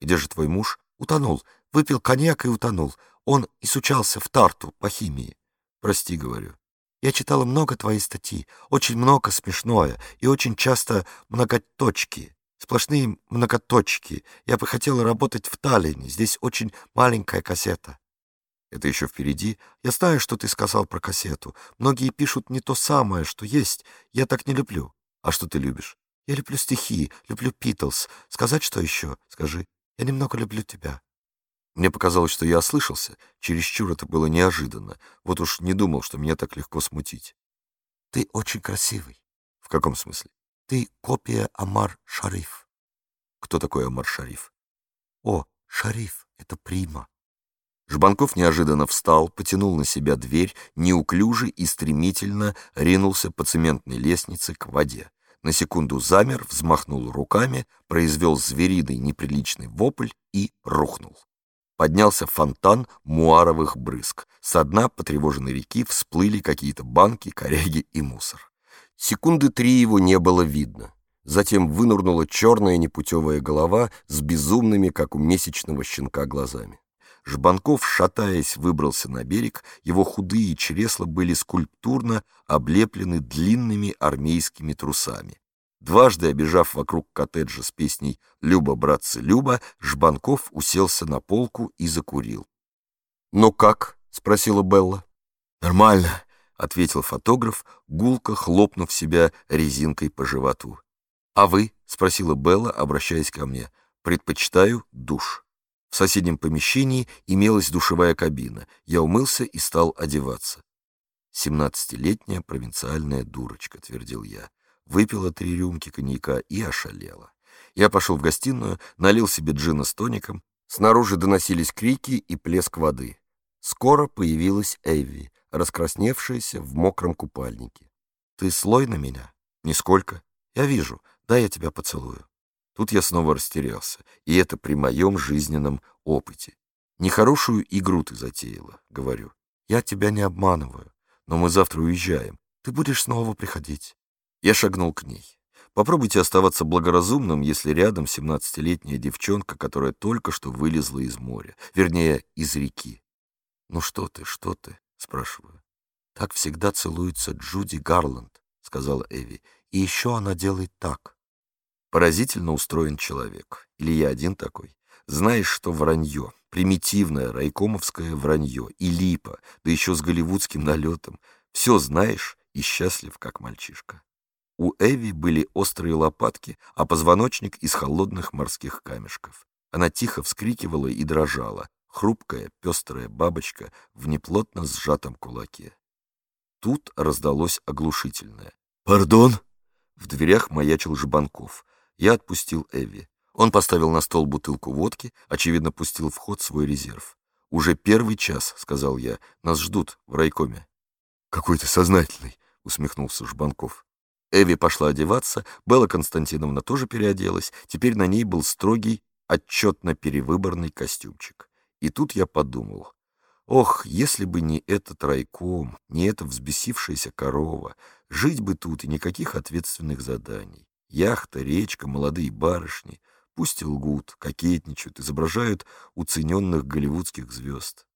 Где же твой муж? Утонул. Выпил коньяк и утонул. Он изучался в Тарту по химии. Прости, говорю. Я читала много твоей статьи, очень много смешное и очень часто многоточки, сплошные многоточки. Я бы хотела работать в Таллине, здесь очень маленькая кассета. Это еще впереди. Я знаю, что ты сказал про кассету. Многие пишут не то самое, что есть. Я так не люблю. А что ты любишь? Я люблю стихи, люблю Питлс. Сказать что еще? Скажи. Я немного люблю тебя. Мне показалось, что я ослышался. Чересчур это было неожиданно. Вот уж не думал, что меня так легко смутить. Ты очень красивый. В каком смысле? Ты копия Амар Шариф. Кто такой Амар Шариф? О, Шариф — это прима. Жбанков неожиданно встал, потянул на себя дверь, неуклюже и стремительно ринулся по цементной лестнице к воде. На секунду замер, взмахнул руками, произвел звериный неприличный вопль и рухнул. Поднялся фонтан муаровых брызг. Со дна потревоженной реки всплыли какие-то банки, коряги и мусор. Секунды три его не было видно. Затем вынурнула черная непутевая голова с безумными, как у месячного щенка, глазами. Жбанков, шатаясь, выбрался на берег, его худые чресла были скульптурно облеплены длинными армейскими трусами. Дважды обежав вокруг коттеджа с песней «Люба, братцы, Люба», Жбанков уселся на полку и закурил. «Ну как?» — спросила Белла. «Нормально», — ответил фотограф, гулко хлопнув себя резинкой по животу. «А вы?» — спросила Белла, обращаясь ко мне. «Предпочитаю душ». В соседнем помещении имелась душевая кабина. Я умылся и стал одеваться. «Семнадцатилетняя провинциальная дурочка», — твердил я. Выпила три рюмки коньяка и ошалела. Я пошел в гостиную, налил себе джина с тоником. Снаружи доносились крики и плеск воды. Скоро появилась Эйви, раскрасневшаяся в мокром купальнике. «Ты слой на меня?» «Нисколько. Я вижу. Дай я тебя поцелую». Тут я снова растерялся, и это при моем жизненном опыте. Нехорошую игру ты затеяла, говорю. Я тебя не обманываю, но мы завтра уезжаем. Ты будешь снова приходить. Я шагнул к ней. Попробуйте оставаться благоразумным, если рядом семнадцатилетняя девчонка, которая только что вылезла из моря, вернее, из реки. «Ну что ты, что ты?» — спрашиваю. «Так всегда целуется Джуди Гарланд», — сказала Эви. «И еще она делает так». Поразительно устроен человек. Или я один такой. Знаешь, что вранье, примитивное райкомовское вранье, и липа, да еще с голливудским налетом. Все знаешь и счастлив, как мальчишка. У Эви были острые лопатки, а позвоночник из холодных морских камешков. Она тихо вскрикивала и дрожала, хрупкая, пестрая бабочка в неплотно сжатом кулаке. Тут раздалось оглушительное. «Пардон!» В дверях маячил Жбанков. Я отпустил Эви. Он поставил на стол бутылку водки, очевидно, пустил в ход свой резерв. «Уже первый час», — сказал я, — «нас ждут в райкоме». «Какой ты сознательный», — усмехнулся Жбанков. Эви пошла одеваться, Белла Константиновна тоже переоделась, теперь на ней был строгий, отчетно-перевыборный костюмчик. И тут я подумал, ох, если бы не этот райком, не эта взбесившаяся корова, жить бы тут и никаких ответственных заданий. Яхта, речка, молодые барышни, пусть лгут, кокетничают, изображают уцененных голливудских звезд.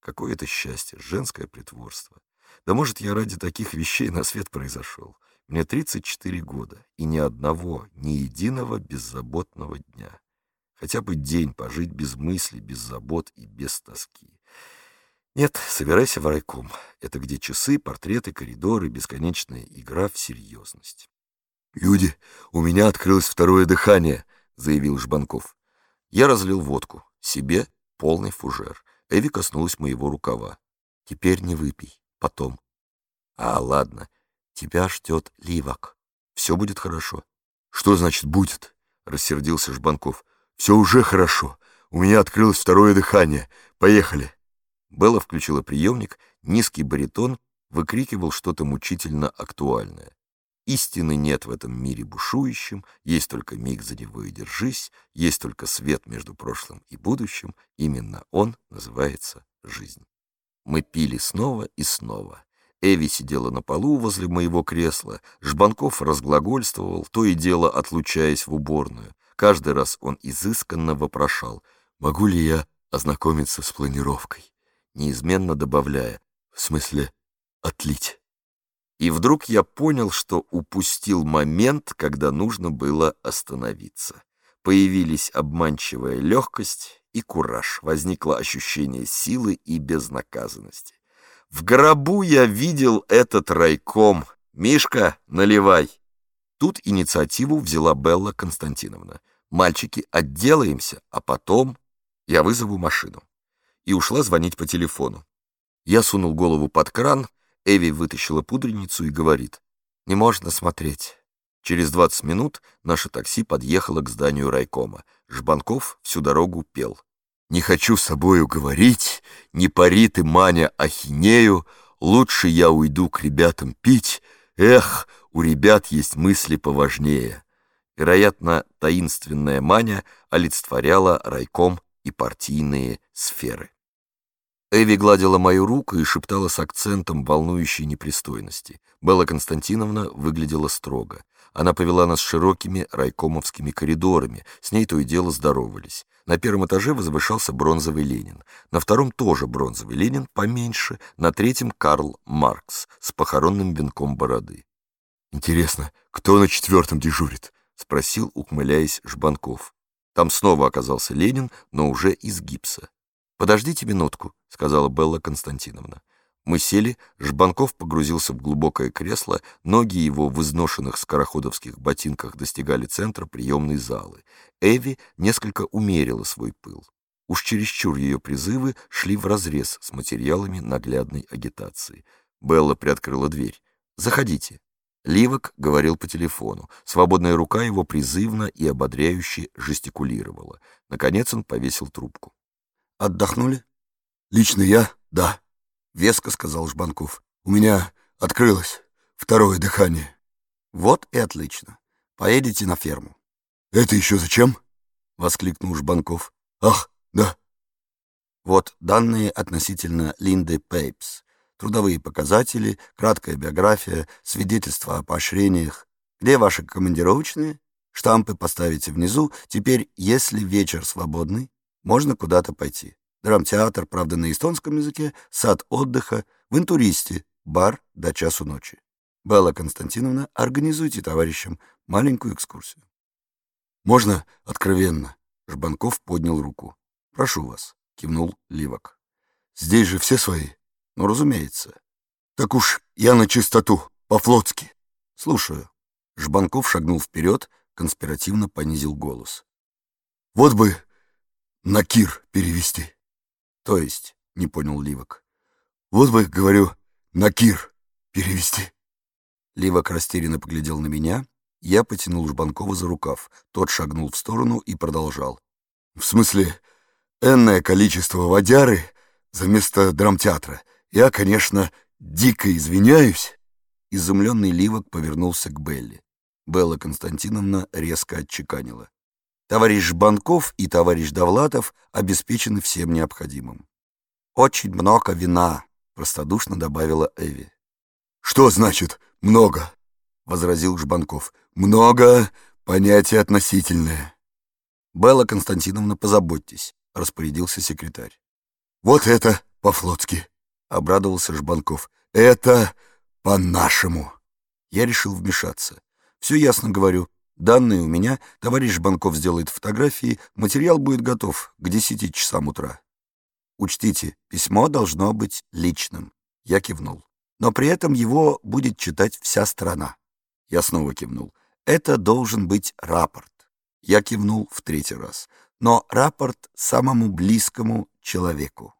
Какое это счастье, женское притворство. Да может, я ради таких вещей на свет произошел. Мне 34 года, и ни одного, ни единого беззаботного дня. Хотя бы день пожить без мыслей, без забот и без тоски. Нет, собирайся в райком. Это где часы, портреты, коридоры, бесконечная игра в серьезность. «Люди, у меня открылось второе дыхание», — заявил Жбанков. Я разлил водку. Себе полный фужер. Эви коснулась моего рукава. «Теперь не выпей. Потом». «А, ладно. Тебя ждет Ливак. Все будет хорошо». «Что значит «будет»?» — рассердился Жбанков. «Все уже хорошо. У меня открылось второе дыхание. Поехали». Белла включила приемник, низкий баритон выкрикивал что-то мучительно актуальное. Истины нет в этом мире бушующем, есть только миг за него и держись, есть только свет между прошлым и будущим, именно он называется жизнь. Мы пили снова и снова. Эви сидела на полу возле моего кресла, Жбанков разглагольствовал, то и дело отлучаясь в уборную. Каждый раз он изысканно вопрошал, могу ли я ознакомиться с планировкой, неизменно добавляя, в смысле, отлить. И вдруг я понял, что упустил момент, когда нужно было остановиться. Появились обманчивая легкость и кураж, возникло ощущение силы и безнаказанности. В гробу я видел этот райком. «Мишка, наливай!» Тут инициативу взяла Белла Константиновна. «Мальчики, отделаемся, а потом я вызову машину». И ушла звонить по телефону. Я сунул голову под кран, Эви вытащила пудреницу и говорит, «Не можно смотреть». Через 20 минут наше такси подъехало к зданию райкома. Жбанков всю дорогу пел. «Не хочу с собою говорить, не пари ты, Маня, ахинею, лучше я уйду к ребятам пить, эх, у ребят есть мысли поважнее». Вероятно, таинственная Маня олицетворяла райком и партийные сферы. Эви гладила мою руку и шептала с акцентом волнующей непристойности. Белла Константиновна выглядела строго. Она повела нас широкими райкомовскими коридорами, с ней то и дело здоровались. На первом этаже возвышался бронзовый Ленин, на втором тоже бронзовый Ленин, поменьше, на третьем Карл Маркс с похоронным венком бороды. «Интересно, кто на четвертом дежурит?» — спросил, ухмыляясь, Жбанков. Там снова оказался Ленин, но уже из гипса. «Подождите минутку», — сказала Белла Константиновна. Мы сели, Жбанков погрузился в глубокое кресло, ноги его в изношенных скороходовских ботинках достигали центра приемной залы. Эви несколько умерила свой пыл. Уж чересчур ее призывы шли вразрез с материалами наглядной агитации. Белла приоткрыла дверь. «Заходите». Ливок говорил по телефону. Свободная рука его призывно и ободряюще жестикулировала. Наконец он повесил трубку. Отдохнули? Лично я, да, веско сказал Жбанков. У меня открылось второе дыхание. Вот и отлично. Поедете на ферму. Это еще зачем? Воскликнул Жбанков. Ах, да. Вот данные относительно Линды Пейпс. Трудовые показатели, краткая биография, свидетельства о поощрениях. Где ваши командировочные? Штампы поставите внизу. Теперь, если вечер свободный, можно куда-то пойти. Драмтеатр, правда, на эстонском языке, сад отдыха, в интуристе, бар до часу ночи. Белла Константиновна, организуйте товарищам маленькую экскурсию. Можно откровенно? Жбанков поднял руку. Прошу вас, кивнул Ливок. Здесь же все свои? Ну, разумеется. Так уж я на чистоту, по-флотски. Слушаю. Жбанков шагнул вперед, конспиративно понизил голос. Вот бы на Кир перевести. То есть, не понял Ливок. Вот бы, говорю, на Кир перевести. Ливок растерянно поглядел на меня, Я потянул Жбанкова за рукав. Тот шагнул в сторону и продолжал. «В смысле, энное количество водяры за место драмтеатра. Я, конечно, дико извиняюсь». Изумленный Ливок повернулся к Белли. Белла Константиновна резко отчеканила. Товарищ Жбанков и товарищ Довлатов обеспечены всем необходимым. «Очень много вина», — простодушно добавила Эви. «Что значит «много»?» — возразил Жбанков. «Много — понятие относительное». «Белла Константиновна, позаботьтесь», — распорядился секретарь. «Вот это по-флотски», — обрадовался Жбанков. «Это по-нашему». Я решил вмешаться. Все ясно говорю. Данные у меня, товарищ Банков сделает фотографии, материал будет готов к 10 часам утра. Учтите, письмо должно быть личным. Я кивнул. Но при этом его будет читать вся страна. Я снова кивнул. Это должен быть рапорт. Я кивнул в третий раз. Но рапорт самому близкому человеку.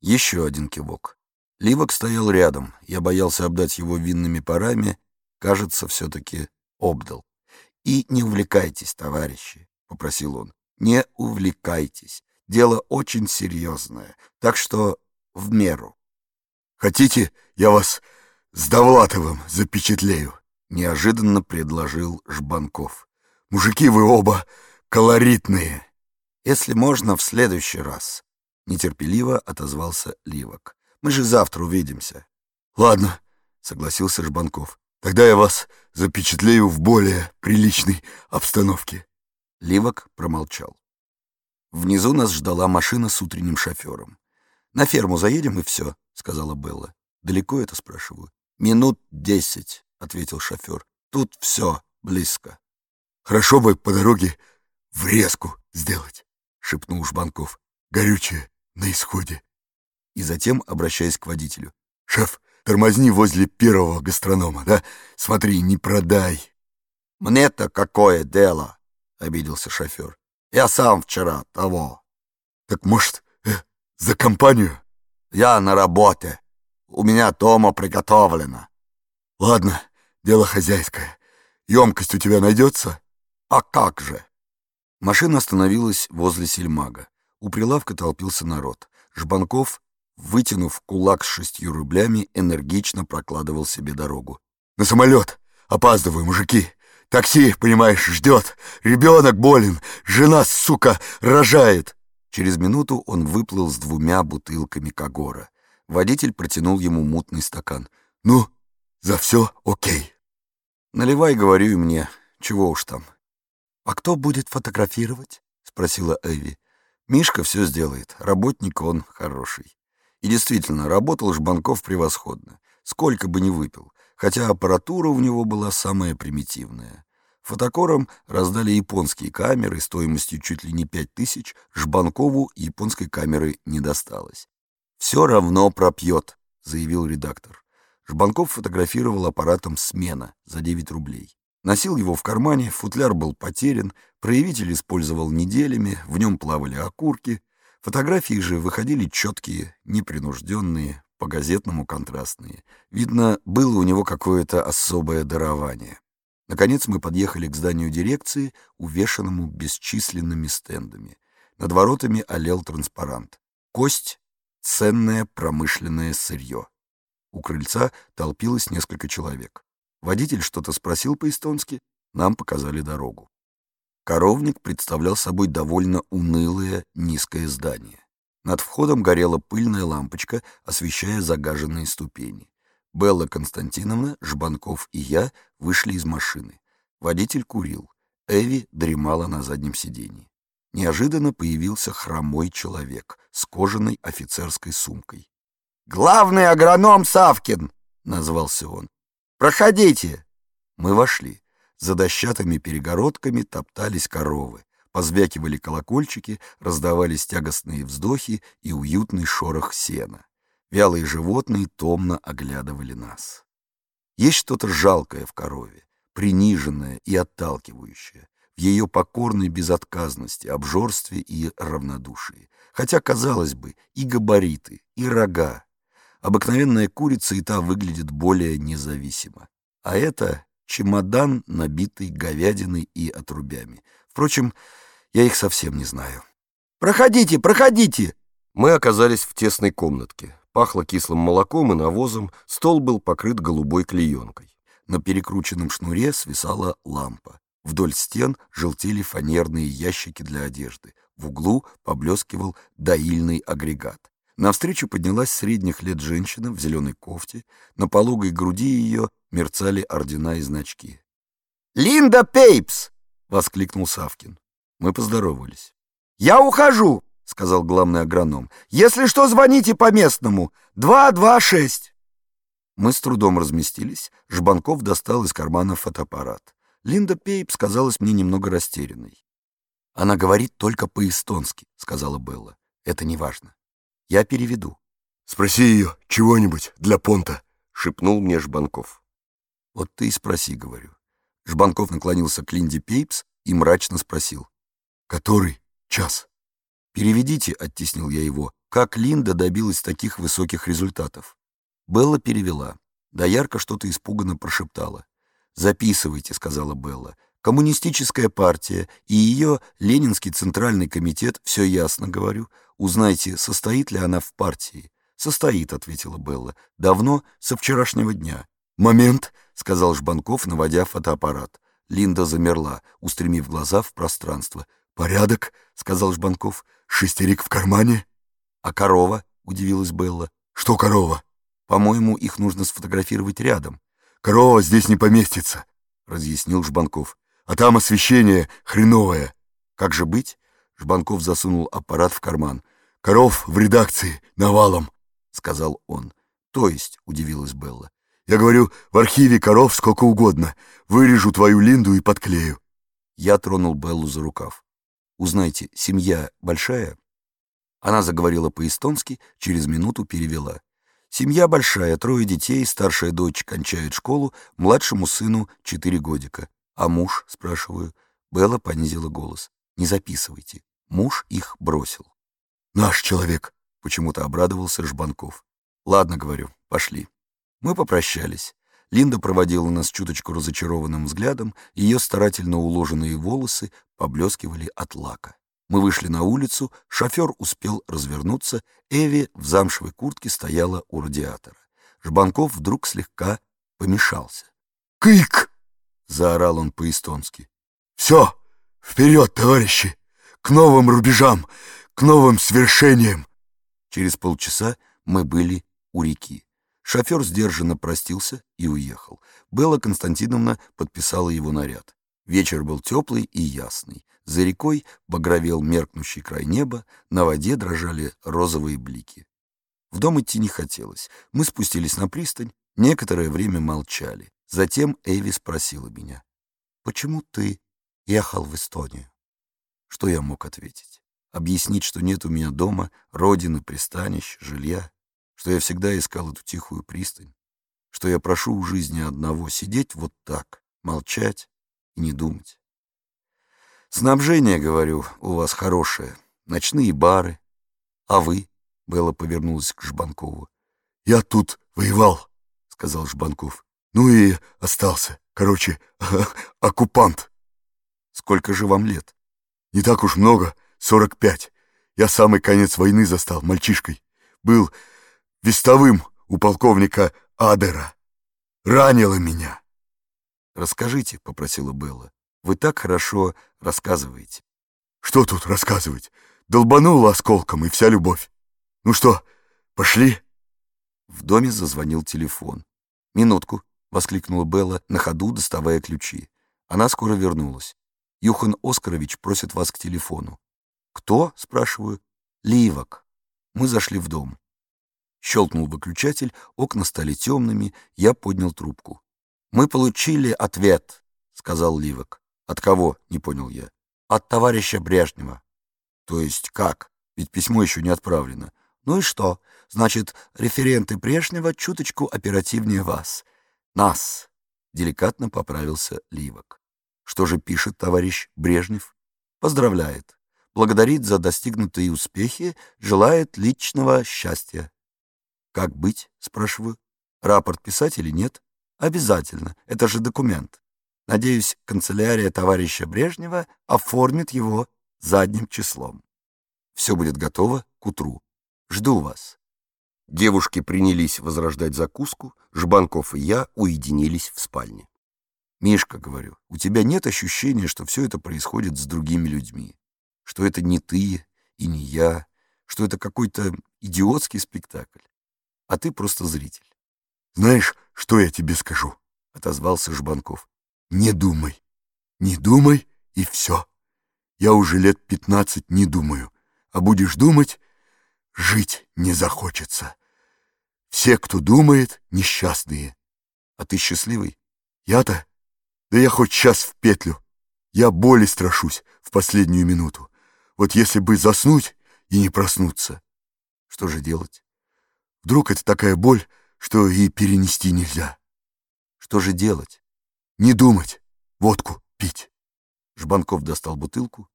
Еще один кивок. Ливок стоял рядом. Я боялся обдать его винными парами. Кажется, все-таки обдал. «И не увлекайтесь, товарищи», — попросил он. «Не увлекайтесь. Дело очень серьезное, так что в меру». «Хотите, я вас с Довлатовым запечатлею?» — неожиданно предложил Жбанков. «Мужики вы оба колоритные!» «Если можно, в следующий раз», — нетерпеливо отозвался Ливок. «Мы же завтра увидимся». «Ладно», — согласился Жбанков. Тогда я вас запечатлею в более приличной обстановке. Ливок промолчал. Внизу нас ждала машина с утренним шофером. «На ферму заедем и все», — сказала Белла. «Далеко это?» — спрашиваю. «Минут десять», — ответил шофер. «Тут все близко». «Хорошо бы по дороге врезку сделать», — шепнул Жбанков. «Горючее на исходе». И затем, обращаясь к водителю. «Шеф, Тормозни возле первого гастронома, да? Смотри, не продай. Мне-то какое дело, обиделся шофер. Я сам вчера того. Так может, э, за компанию? Я на работе. У меня дома приготовлено. Ладно, дело хозяйское. Емкость у тебя найдется? А как же? Машина остановилась возле сельмага. У прилавка толпился народ. Жбанков вытянув кулак с шестью рублями, энергично прокладывал себе дорогу. «На самолет! Опаздываю, мужики! Такси, понимаешь, ждет! Ребенок болен! Жена, сука, рожает!» Через минуту он выплыл с двумя бутылками Кагора. Водитель протянул ему мутный стакан. «Ну, за все окей». «Наливай, говорю и мне. Чего уж там». «А кто будет фотографировать?» — спросила Эви. «Мишка все сделает. Работник он хороший». И действительно, работал Жбанков превосходно, сколько бы ни выпил, хотя аппаратура у него была самая примитивная. Фотокорам раздали японские камеры стоимостью чуть ли не пять тысяч, Жбанкову японской камеры не досталось. «Все равно пропьет», — заявил редактор. Жбанков фотографировал аппаратом «Смена» за 9 рублей. Носил его в кармане, футляр был потерян, проявитель использовал неделями, в нем плавали окурки — Фотографии же выходили четкие, непринужденные, по-газетному контрастные. Видно, было у него какое-то особое дарование. Наконец мы подъехали к зданию дирекции, увешанному бесчисленными стендами. Над воротами олел транспарант. Кость — ценное промышленное сырье. У крыльца толпилось несколько человек. Водитель что-то спросил по-эстонски, нам показали дорогу. Коровник представлял собой довольно унылое низкое здание. Над входом горела пыльная лампочка, освещая загаженные ступени. Белла Константиновна, Жбанков и я вышли из машины. Водитель курил. Эви дремала на заднем сиденье. Неожиданно появился хромой человек с кожаной офицерской сумкой. «Главный агроном Савкин!» — назвался он. «Проходите!» Мы вошли. За дощатыми перегородками топтались коровы, позвякивали колокольчики, раздавались тягостные вздохи и уютный шорох сена. Вялые животные томно оглядывали нас. Есть что-то жалкое в корове, приниженное и отталкивающее, в ее покорной безотказности, обжорстве и равнодушии. Хотя, казалось бы, и габариты, и рога. Обыкновенная курица и та выглядит более независимо. А это чемодан, набитый говядиной и отрубями. Впрочем, я их совсем не знаю. «Проходите, проходите!» Мы оказались в тесной комнатке. Пахло кислым молоком и навозом, стол был покрыт голубой клеенкой. На перекрученном шнуре свисала лампа. Вдоль стен желтели фанерные ящики для одежды. В углу поблескивал доильный агрегат. Навстречу поднялась средних лет женщина в зеленой кофте. На пологой груди ее мерцали ордена и значки. «Линда Пейпс!» — воскликнул Савкин. Мы поздоровались. «Я ухожу!» — сказал главный агроном. «Если что, звоните по местному. 226!» Мы с трудом разместились. Жбанков достал из кармана фотоаппарат. Линда Пейпс казалась мне немного растерянной. «Она говорит только по-эстонски», — сказала Белла. «Это не важно. Я переведу». «Спроси ее чего-нибудь для понта», — шепнул мне Жбанков. «Вот ты и спроси», — говорю. Жбанков наклонился к Линде Пейпс и мрачно спросил. «Который час?» «Переведите», — оттеснил я его, — «как Линда добилась таких высоких результатов?» Белла перевела. Доярка что-то испуганно прошептала. «Записывайте», — сказала Белла. «Коммунистическая партия и ее Ленинский центральный комитет, все ясно говорю. Узнайте, состоит ли она в партии». «Состоит», — ответила Белла. «Давно, со вчерашнего дня». «Момент», — сказал Жбанков, наводя фотоаппарат. Линда замерла, устремив глаза в пространство. «Порядок», — сказал Жбанков. «Шестерик в кармане». «А корова?» — удивилась Белла. «Что корова?» «По-моему, их нужно сфотографировать рядом». «Корова здесь не поместится», — разъяснил Жбанков. «А там освещение хреновое». «Как же быть?» — Жбанков засунул аппарат в карман. «Коров в редакции навалом», — сказал он. «То есть?» — удивилась Белла. «Я говорю, в архиве коров сколько угодно. Вырежу твою Линду и подклею». Я тронул Беллу за рукав. Узнайте, семья большая?» Она заговорила по-эстонски, через минуту перевела. «Семья большая, трое детей, старшая дочь кончает школу, младшему сыну четыре годика. А муж?» — спрашиваю. Белла понизила голос. «Не записывайте. Муж их бросил». «Наш человек», — почему-то обрадовался Жбанков. «Ладно, — говорю, — пошли». Мы попрощались. Линда проводила нас чуточку разочарованным взглядом, ее старательно уложенные волосы поблескивали от лака. Мы вышли на улицу, шофер успел развернуться, Эви в замшевой куртке стояла у радиатора. Жбанков вдруг слегка помешался. «Кык!» — заорал он по-эстонски. «Все! Вперед, товарищи! К новым рубежам! К новым свершениям!» Через полчаса мы были у реки. Шофер сдержанно простился и уехал. Белла Константиновна подписала его наряд. Вечер был теплый и ясный. За рекой багровел меркнущий край неба, на воде дрожали розовые блики. В дом идти не хотелось. Мы спустились на пристань, некоторое время молчали. Затем Эви спросила меня, «Почему ты ехал в Эстонию?» Что я мог ответить? Объяснить, что нет у меня дома, родины, пристанищ, жилья? что я всегда искал эту тихую пристань, что я прошу у жизни одного — сидеть вот так, молчать и не думать. Снабжение, говорю, у вас хорошее, ночные бары. А вы? — Белла повернулась к Жбанкову. Я тут воевал, — сказал Жбанков. Ну и остался, короче, <laughs> оккупант. Сколько же вам лет? Не так уж много, сорок пять. Я самый конец войны застал мальчишкой. Был вестовым у полковника Адера. Ранило меня. «Расскажите», — попросила Белла. «Вы так хорошо рассказываете». «Что тут рассказывать? Долбанула осколком, и вся любовь. Ну что, пошли?» В доме зазвонил телефон. «Минутку», — воскликнула Белла, на ходу доставая ключи. Она скоро вернулась. «Юхан Оскарович просит вас к телефону». «Кто?» — спрашиваю. «Ливок». Мы зашли в дом. Щелкнул выключатель, окна стали темными, я поднял трубку. «Мы получили ответ», — сказал Ливок. «От кого?» — не понял я. «От товарища Брежнева». «То есть как? Ведь письмо еще не отправлено». «Ну и что? Значит, референты Брежнева чуточку оперативнее вас. Нас», — деликатно поправился Ливок. «Что же пишет товарищ Брежнев?» «Поздравляет. Благодарит за достигнутые успехи, желает личного счастья». «Как быть?» — спрашиваю. «Рапорт писать или нет?» «Обязательно. Это же документ». Надеюсь, канцелярия товарища Брежнева оформит его задним числом. Все будет готово к утру. Жду вас. Девушки принялись возрождать закуску, Жбанков и я уединились в спальне. «Мишка, — говорю, — у тебя нет ощущения, что все это происходит с другими людьми, что это не ты и не я, что это какой-то идиотский спектакль, а ты просто зритель». «Знаешь, что я тебе скажу?» — отозвался Жбанков. «Не думай, не думай, и все. Я уже лет пятнадцать не думаю, а будешь думать, жить не захочется. Все, кто думает, несчастные. А ты счастливый? Я-то? Да я хоть сейчас в петлю. Я боли страшусь в последнюю минуту. Вот если бы заснуть и не проснуться. Что же делать? Вдруг это такая боль, что и перенести нельзя. Что же делать? Не думать, водку пить. Жбанков достал бутылку.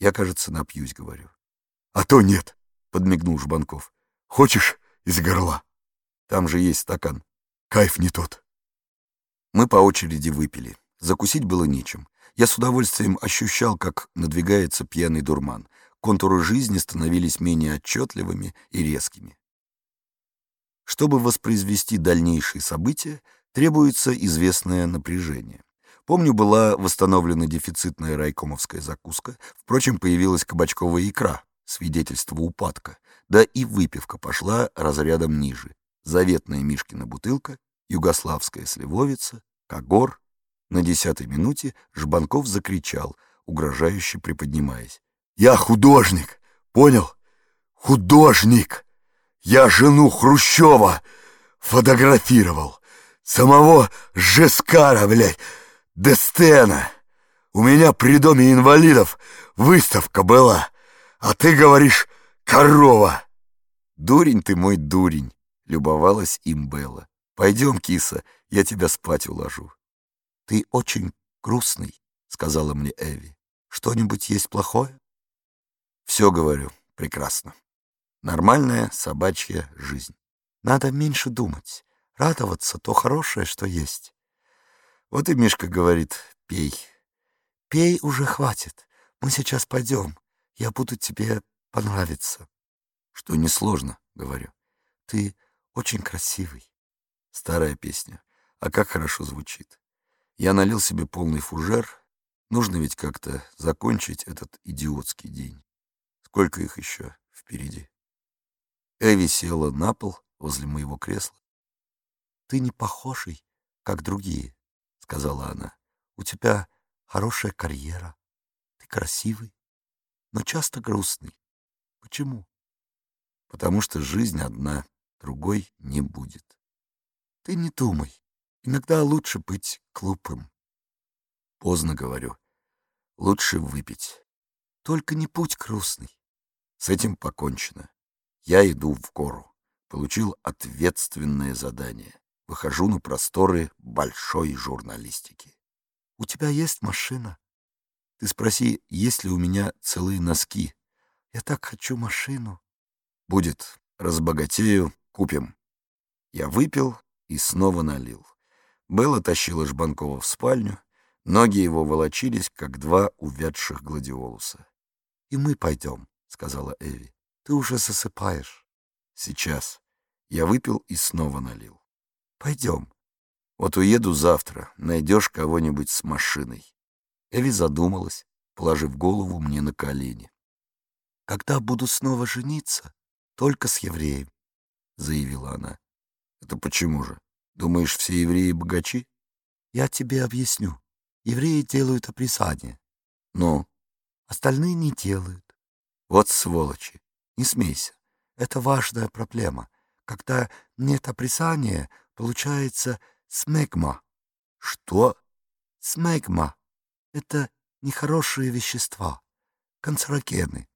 Я, кажется, напьюсь, говорю. А то нет, подмигнул Жбанков. Хочешь из горла? Там же есть стакан. Кайф не тот. Мы по очереди выпили. Закусить было нечем. Я с удовольствием ощущал, как надвигается пьяный дурман. Контуры жизни становились менее отчетливыми и резкими. Чтобы воспроизвести дальнейшие события, требуется известное напряжение. Помню, была восстановлена дефицитная райкомовская закуска, впрочем, появилась кабачковая икра, свидетельство упадка, да и выпивка пошла разрядом ниже. Заветная Мишкина бутылка, югославская сливовица, Когор. На десятой минуте Жбанков закричал, угрожающе приподнимаясь. «Я художник! Понял? Художник! Я жену Хрущева фотографировал! Самого Жескара, блядь, Дестена! У меня при доме инвалидов выставка была, а ты говоришь «корова». «Дурень ты мой дурень!» — любовалась им Белла. «Пойдем, киса, я тебя спать уложу». «Ты очень грустный», — сказала мне Эви. «Что-нибудь есть плохое?» «Все, говорю, прекрасно. Нормальная собачья жизнь. Надо меньше думать, радоваться то хорошее, что есть». Вот и Мишка говорит, пей. «Пей уже хватит, мы сейчас пойдем, я буду тебе понравиться». «Что несложно», — говорю. «Ты очень красивый». Старая песня, а как хорошо звучит. Я налил себе полный фужер. Нужно ведь как-то закончить этот идиотский день. Сколько их еще впереди? Эви села на пол возле моего кресла. «Ты не похожий, как другие», — сказала она. «У тебя хорошая карьера, ты красивый, но часто грустный. Почему?» «Потому что жизнь одна, другой не будет. Ты не думай, Иногда лучше быть глупым. Поздно говорю. Лучше выпить. Только не путь грустный. С этим покончено. Я иду в гору. Получил ответственное задание. Выхожу на просторы большой журналистики. У тебя есть машина? Ты спроси, есть ли у меня целые носки. Я так хочу машину. Будет. Разбогатею, купим. Я выпил и снова налил. Белла тащила Жбанкова в спальню, ноги его волочились, как два увядших гладиолуса. — И мы пойдем, — сказала Эви. — Ты уже засыпаешь. — Сейчас. Я выпил и снова налил. — Пойдем. Вот уеду завтра, найдешь кого-нибудь с машиной. Эви задумалась, положив голову мне на колени. — Когда буду снова жениться, только с евреем, — заявила она. — Это почему же? Думаешь, все евреи богачи? Я тебе объясню. Евреи делают обрезание. Но остальные не делают. Вот сволочи. Не смейся. Это важная проблема. Когда нет обрезания, получается смегма. Что? Смегма. Это нехорошие вещества. Канцерогены.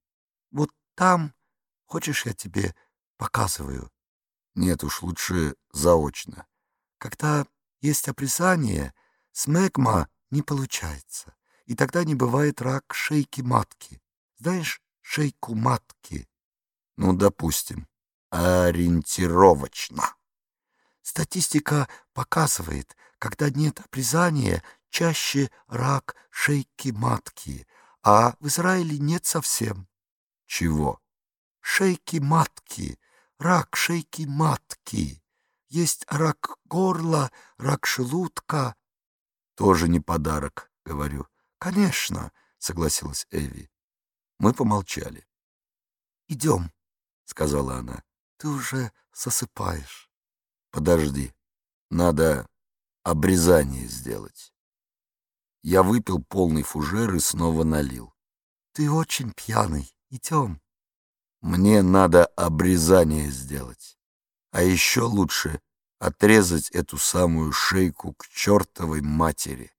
Вот там, хочешь, я тебе показываю? Нет уж, лучше заочно. Когда есть обрезание, смегма не получается, и тогда не бывает рак шейки матки. Знаешь шейку матки? Ну, допустим, ориентировочно. Статистика показывает, когда нет обрезания, чаще рак шейки матки, а в Израиле нет совсем. Чего? Шейки матки, рак шейки матки. Есть рак горла, рак желудка. Тоже не подарок, говорю. Конечно, согласилась Эви. Мы помолчали. Идем, сказала она. Ты уже засыпаешь. Подожди, надо обрезание сделать. Я выпил полный фужер и снова налил. Ты очень пьяный. Идем. Мне надо обрезание сделать. А еще лучше отрезать эту самую шейку к чертовой матери.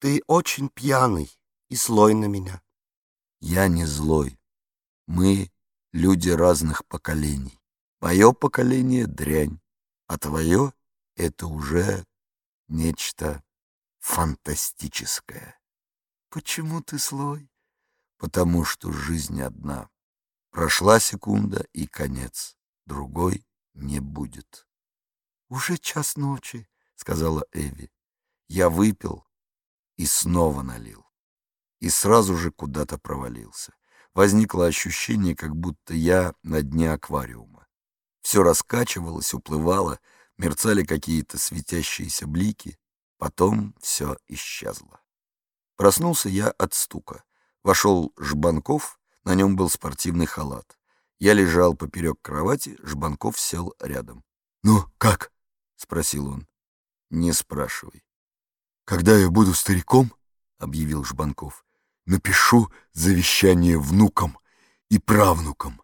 Ты очень пьяный и злой на меня. Я не злой. Мы люди разных поколений. Мое поколение — дрянь, а твое — это уже нечто фантастическое. Почему ты злой? Потому что жизнь одна. Прошла секунда и конец. Другой не будет. Уже час ночи, сказала Эви. Я выпил и снова налил. И сразу же куда-то провалился. Возникло ощущение, как будто я на дне аквариума. Все раскачивалось, уплывало, мерцали какие-то светящиеся блики, потом все исчезло. Проснулся я от стука. Вошел Жбанков, на нем был спортивный халат. Я лежал поперек кровати, Жбанков сел рядом. «Ну, как?» — спросил он. «Не спрашивай». «Когда я буду стариком?» — объявил Жбанков. «Напишу завещание внукам и правнукам.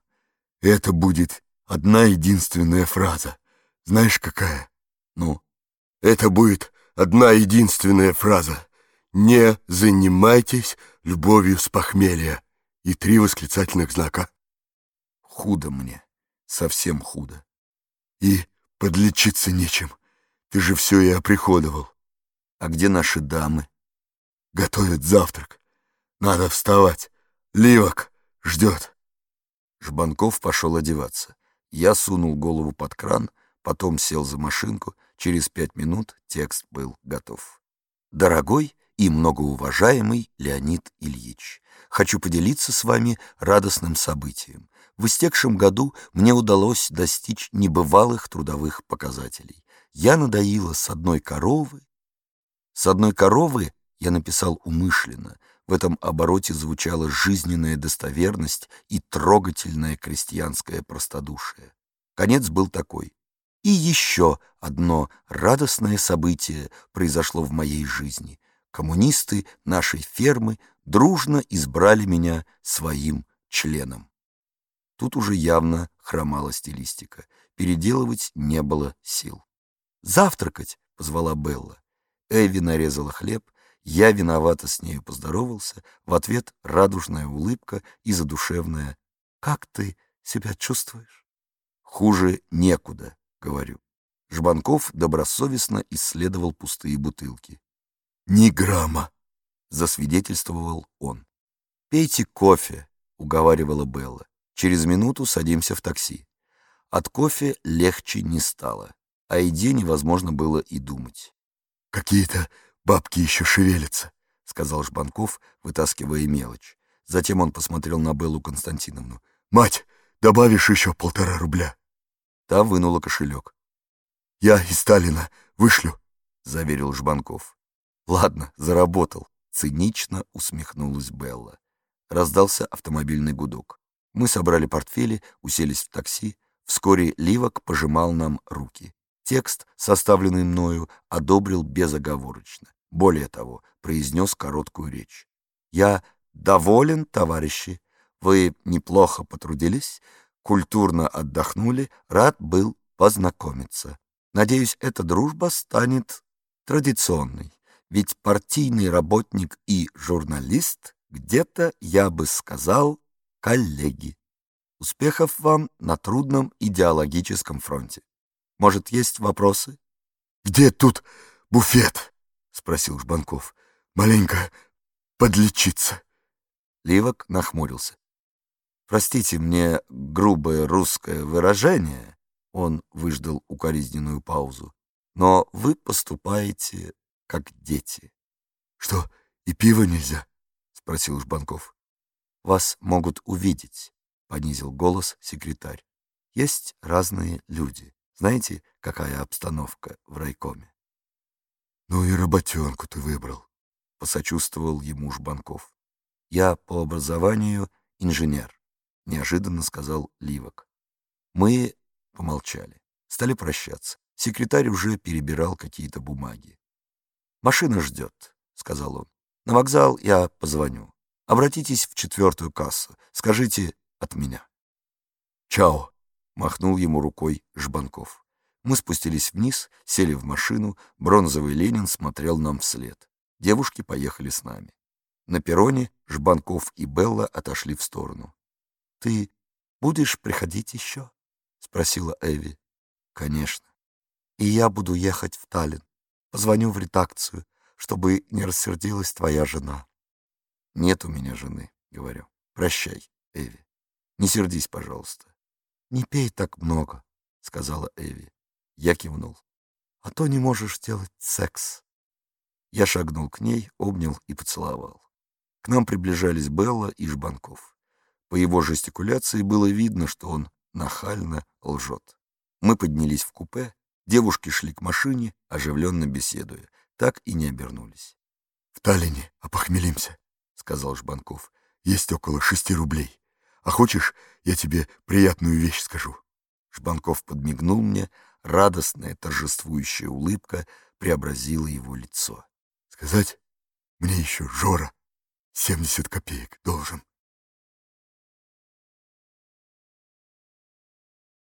Это будет одна единственная фраза. Знаешь, какая? Ну, это будет одна единственная фраза. Не занимайтесь любовью с похмелья. И три восклицательных знака. Худо мне, совсем худо. И подлечиться нечем. Ты же все и оприходовал. А где наши дамы? Готовят завтрак. Надо вставать. Ливок ждет. Жбанков пошел одеваться. Я сунул голову под кран, потом сел за машинку. Через пять минут текст был готов. «Дорогой и многоуважаемый Леонид Ильич, хочу поделиться с вами радостным событием. В истекшем году мне удалось достичь небывалых трудовых показателей. Я надоила с одной коровы. С одной коровы я написал умышленно. В этом обороте звучала жизненная достоверность и трогательное крестьянское простодушие. Конец был такой. И еще одно радостное событие произошло в моей жизни. Коммунисты нашей фермы дружно избрали меня своим членом. Тут уже явно хромала стилистика. Переделывать не было сил. «Завтракать!» — позвала Белла. Эви нарезала хлеб, я виновато с нею поздоровался, в ответ радужная улыбка и задушевная «Как ты себя чувствуешь?» «Хуже некуда», говорю. Жбанков добросовестно исследовал пустые бутылки. «Ни грамма!» — засвидетельствовал он. «Пейте кофе», — уговаривала Белла. «Через минуту садимся в такси». От кофе легче не стало, о еде невозможно было и думать. «Какие-то бабки еще шевелятся», — сказал Жбанков, вытаскивая мелочь. Затем он посмотрел на Беллу Константиновну. «Мать, добавишь еще полтора рубля?» Та вынула кошелек. «Я из Сталина вышлю», — заверил Жбанков. «Ладно, заработал», — цинично усмехнулась Белла. Раздался автомобильный гудок. Мы собрали портфели, уселись в такси. Вскоре Ливок пожимал нам руки. Текст, составленный мною, одобрил безоговорочно. Более того, произнес короткую речь. «Я доволен, товарищи. Вы неплохо потрудились культурно отдохнули, рад был познакомиться. Надеюсь, эта дружба станет традиционной, ведь партийный работник и журналист где-то, я бы сказал, коллеги. Успехов вам на трудном идеологическом фронте. Может, есть вопросы? «Где тут буфет?» — спросил Жбанков. «Маленько подлечиться». Ливок нахмурился. Простите мне грубое русское выражение, он выждал укоризненную паузу, но вы поступаете как дети. Что, и пиво нельзя? Спросил Жбанков. Вас могут увидеть, понизил голос секретарь. Есть разные люди. Знаете, какая обстановка в райкоме? Ну и работенку ты выбрал, посочувствовал ему Жбанков. Я по образованию инженер, неожиданно сказал Ливок. Мы помолчали, стали прощаться. Секретарь уже перебирал какие-то бумаги. «Машина ждет», — сказал он. «На вокзал я позвоню. Обратитесь в четвертую кассу. Скажите от меня». «Чао», — махнул ему рукой Жбанков. Мы спустились вниз, сели в машину, бронзовый Ленин смотрел нам вслед. Девушки поехали с нами. На перроне Жбанков и Белла отошли в сторону. «Ты будешь приходить еще?» — спросила Эви. «Конечно. И я буду ехать в Таллин. Позвоню в редакцию, чтобы не рассердилась твоя жена». «Нет у меня жены», — говорю. «Прощай, Эви. Не сердись, пожалуйста». «Не пей так много», — сказала Эви. Я кивнул. «А то не можешь делать секс». Я шагнул к ней, обнял и поцеловал. К нам приближались Белла и Жбанков. По его жестикуляции было видно, что он нахально лжет. Мы поднялись в купе, девушки шли к машине, оживленно беседуя, так и не обернулись. — В Таллине опохмелимся, — сказал Жбанков. — Есть около шести рублей. А хочешь, я тебе приятную вещь скажу? Жбанков подмигнул мне, радостная торжествующая улыбка преобразила его лицо. — Сказать? Мне еще Жора семьдесят копеек должен.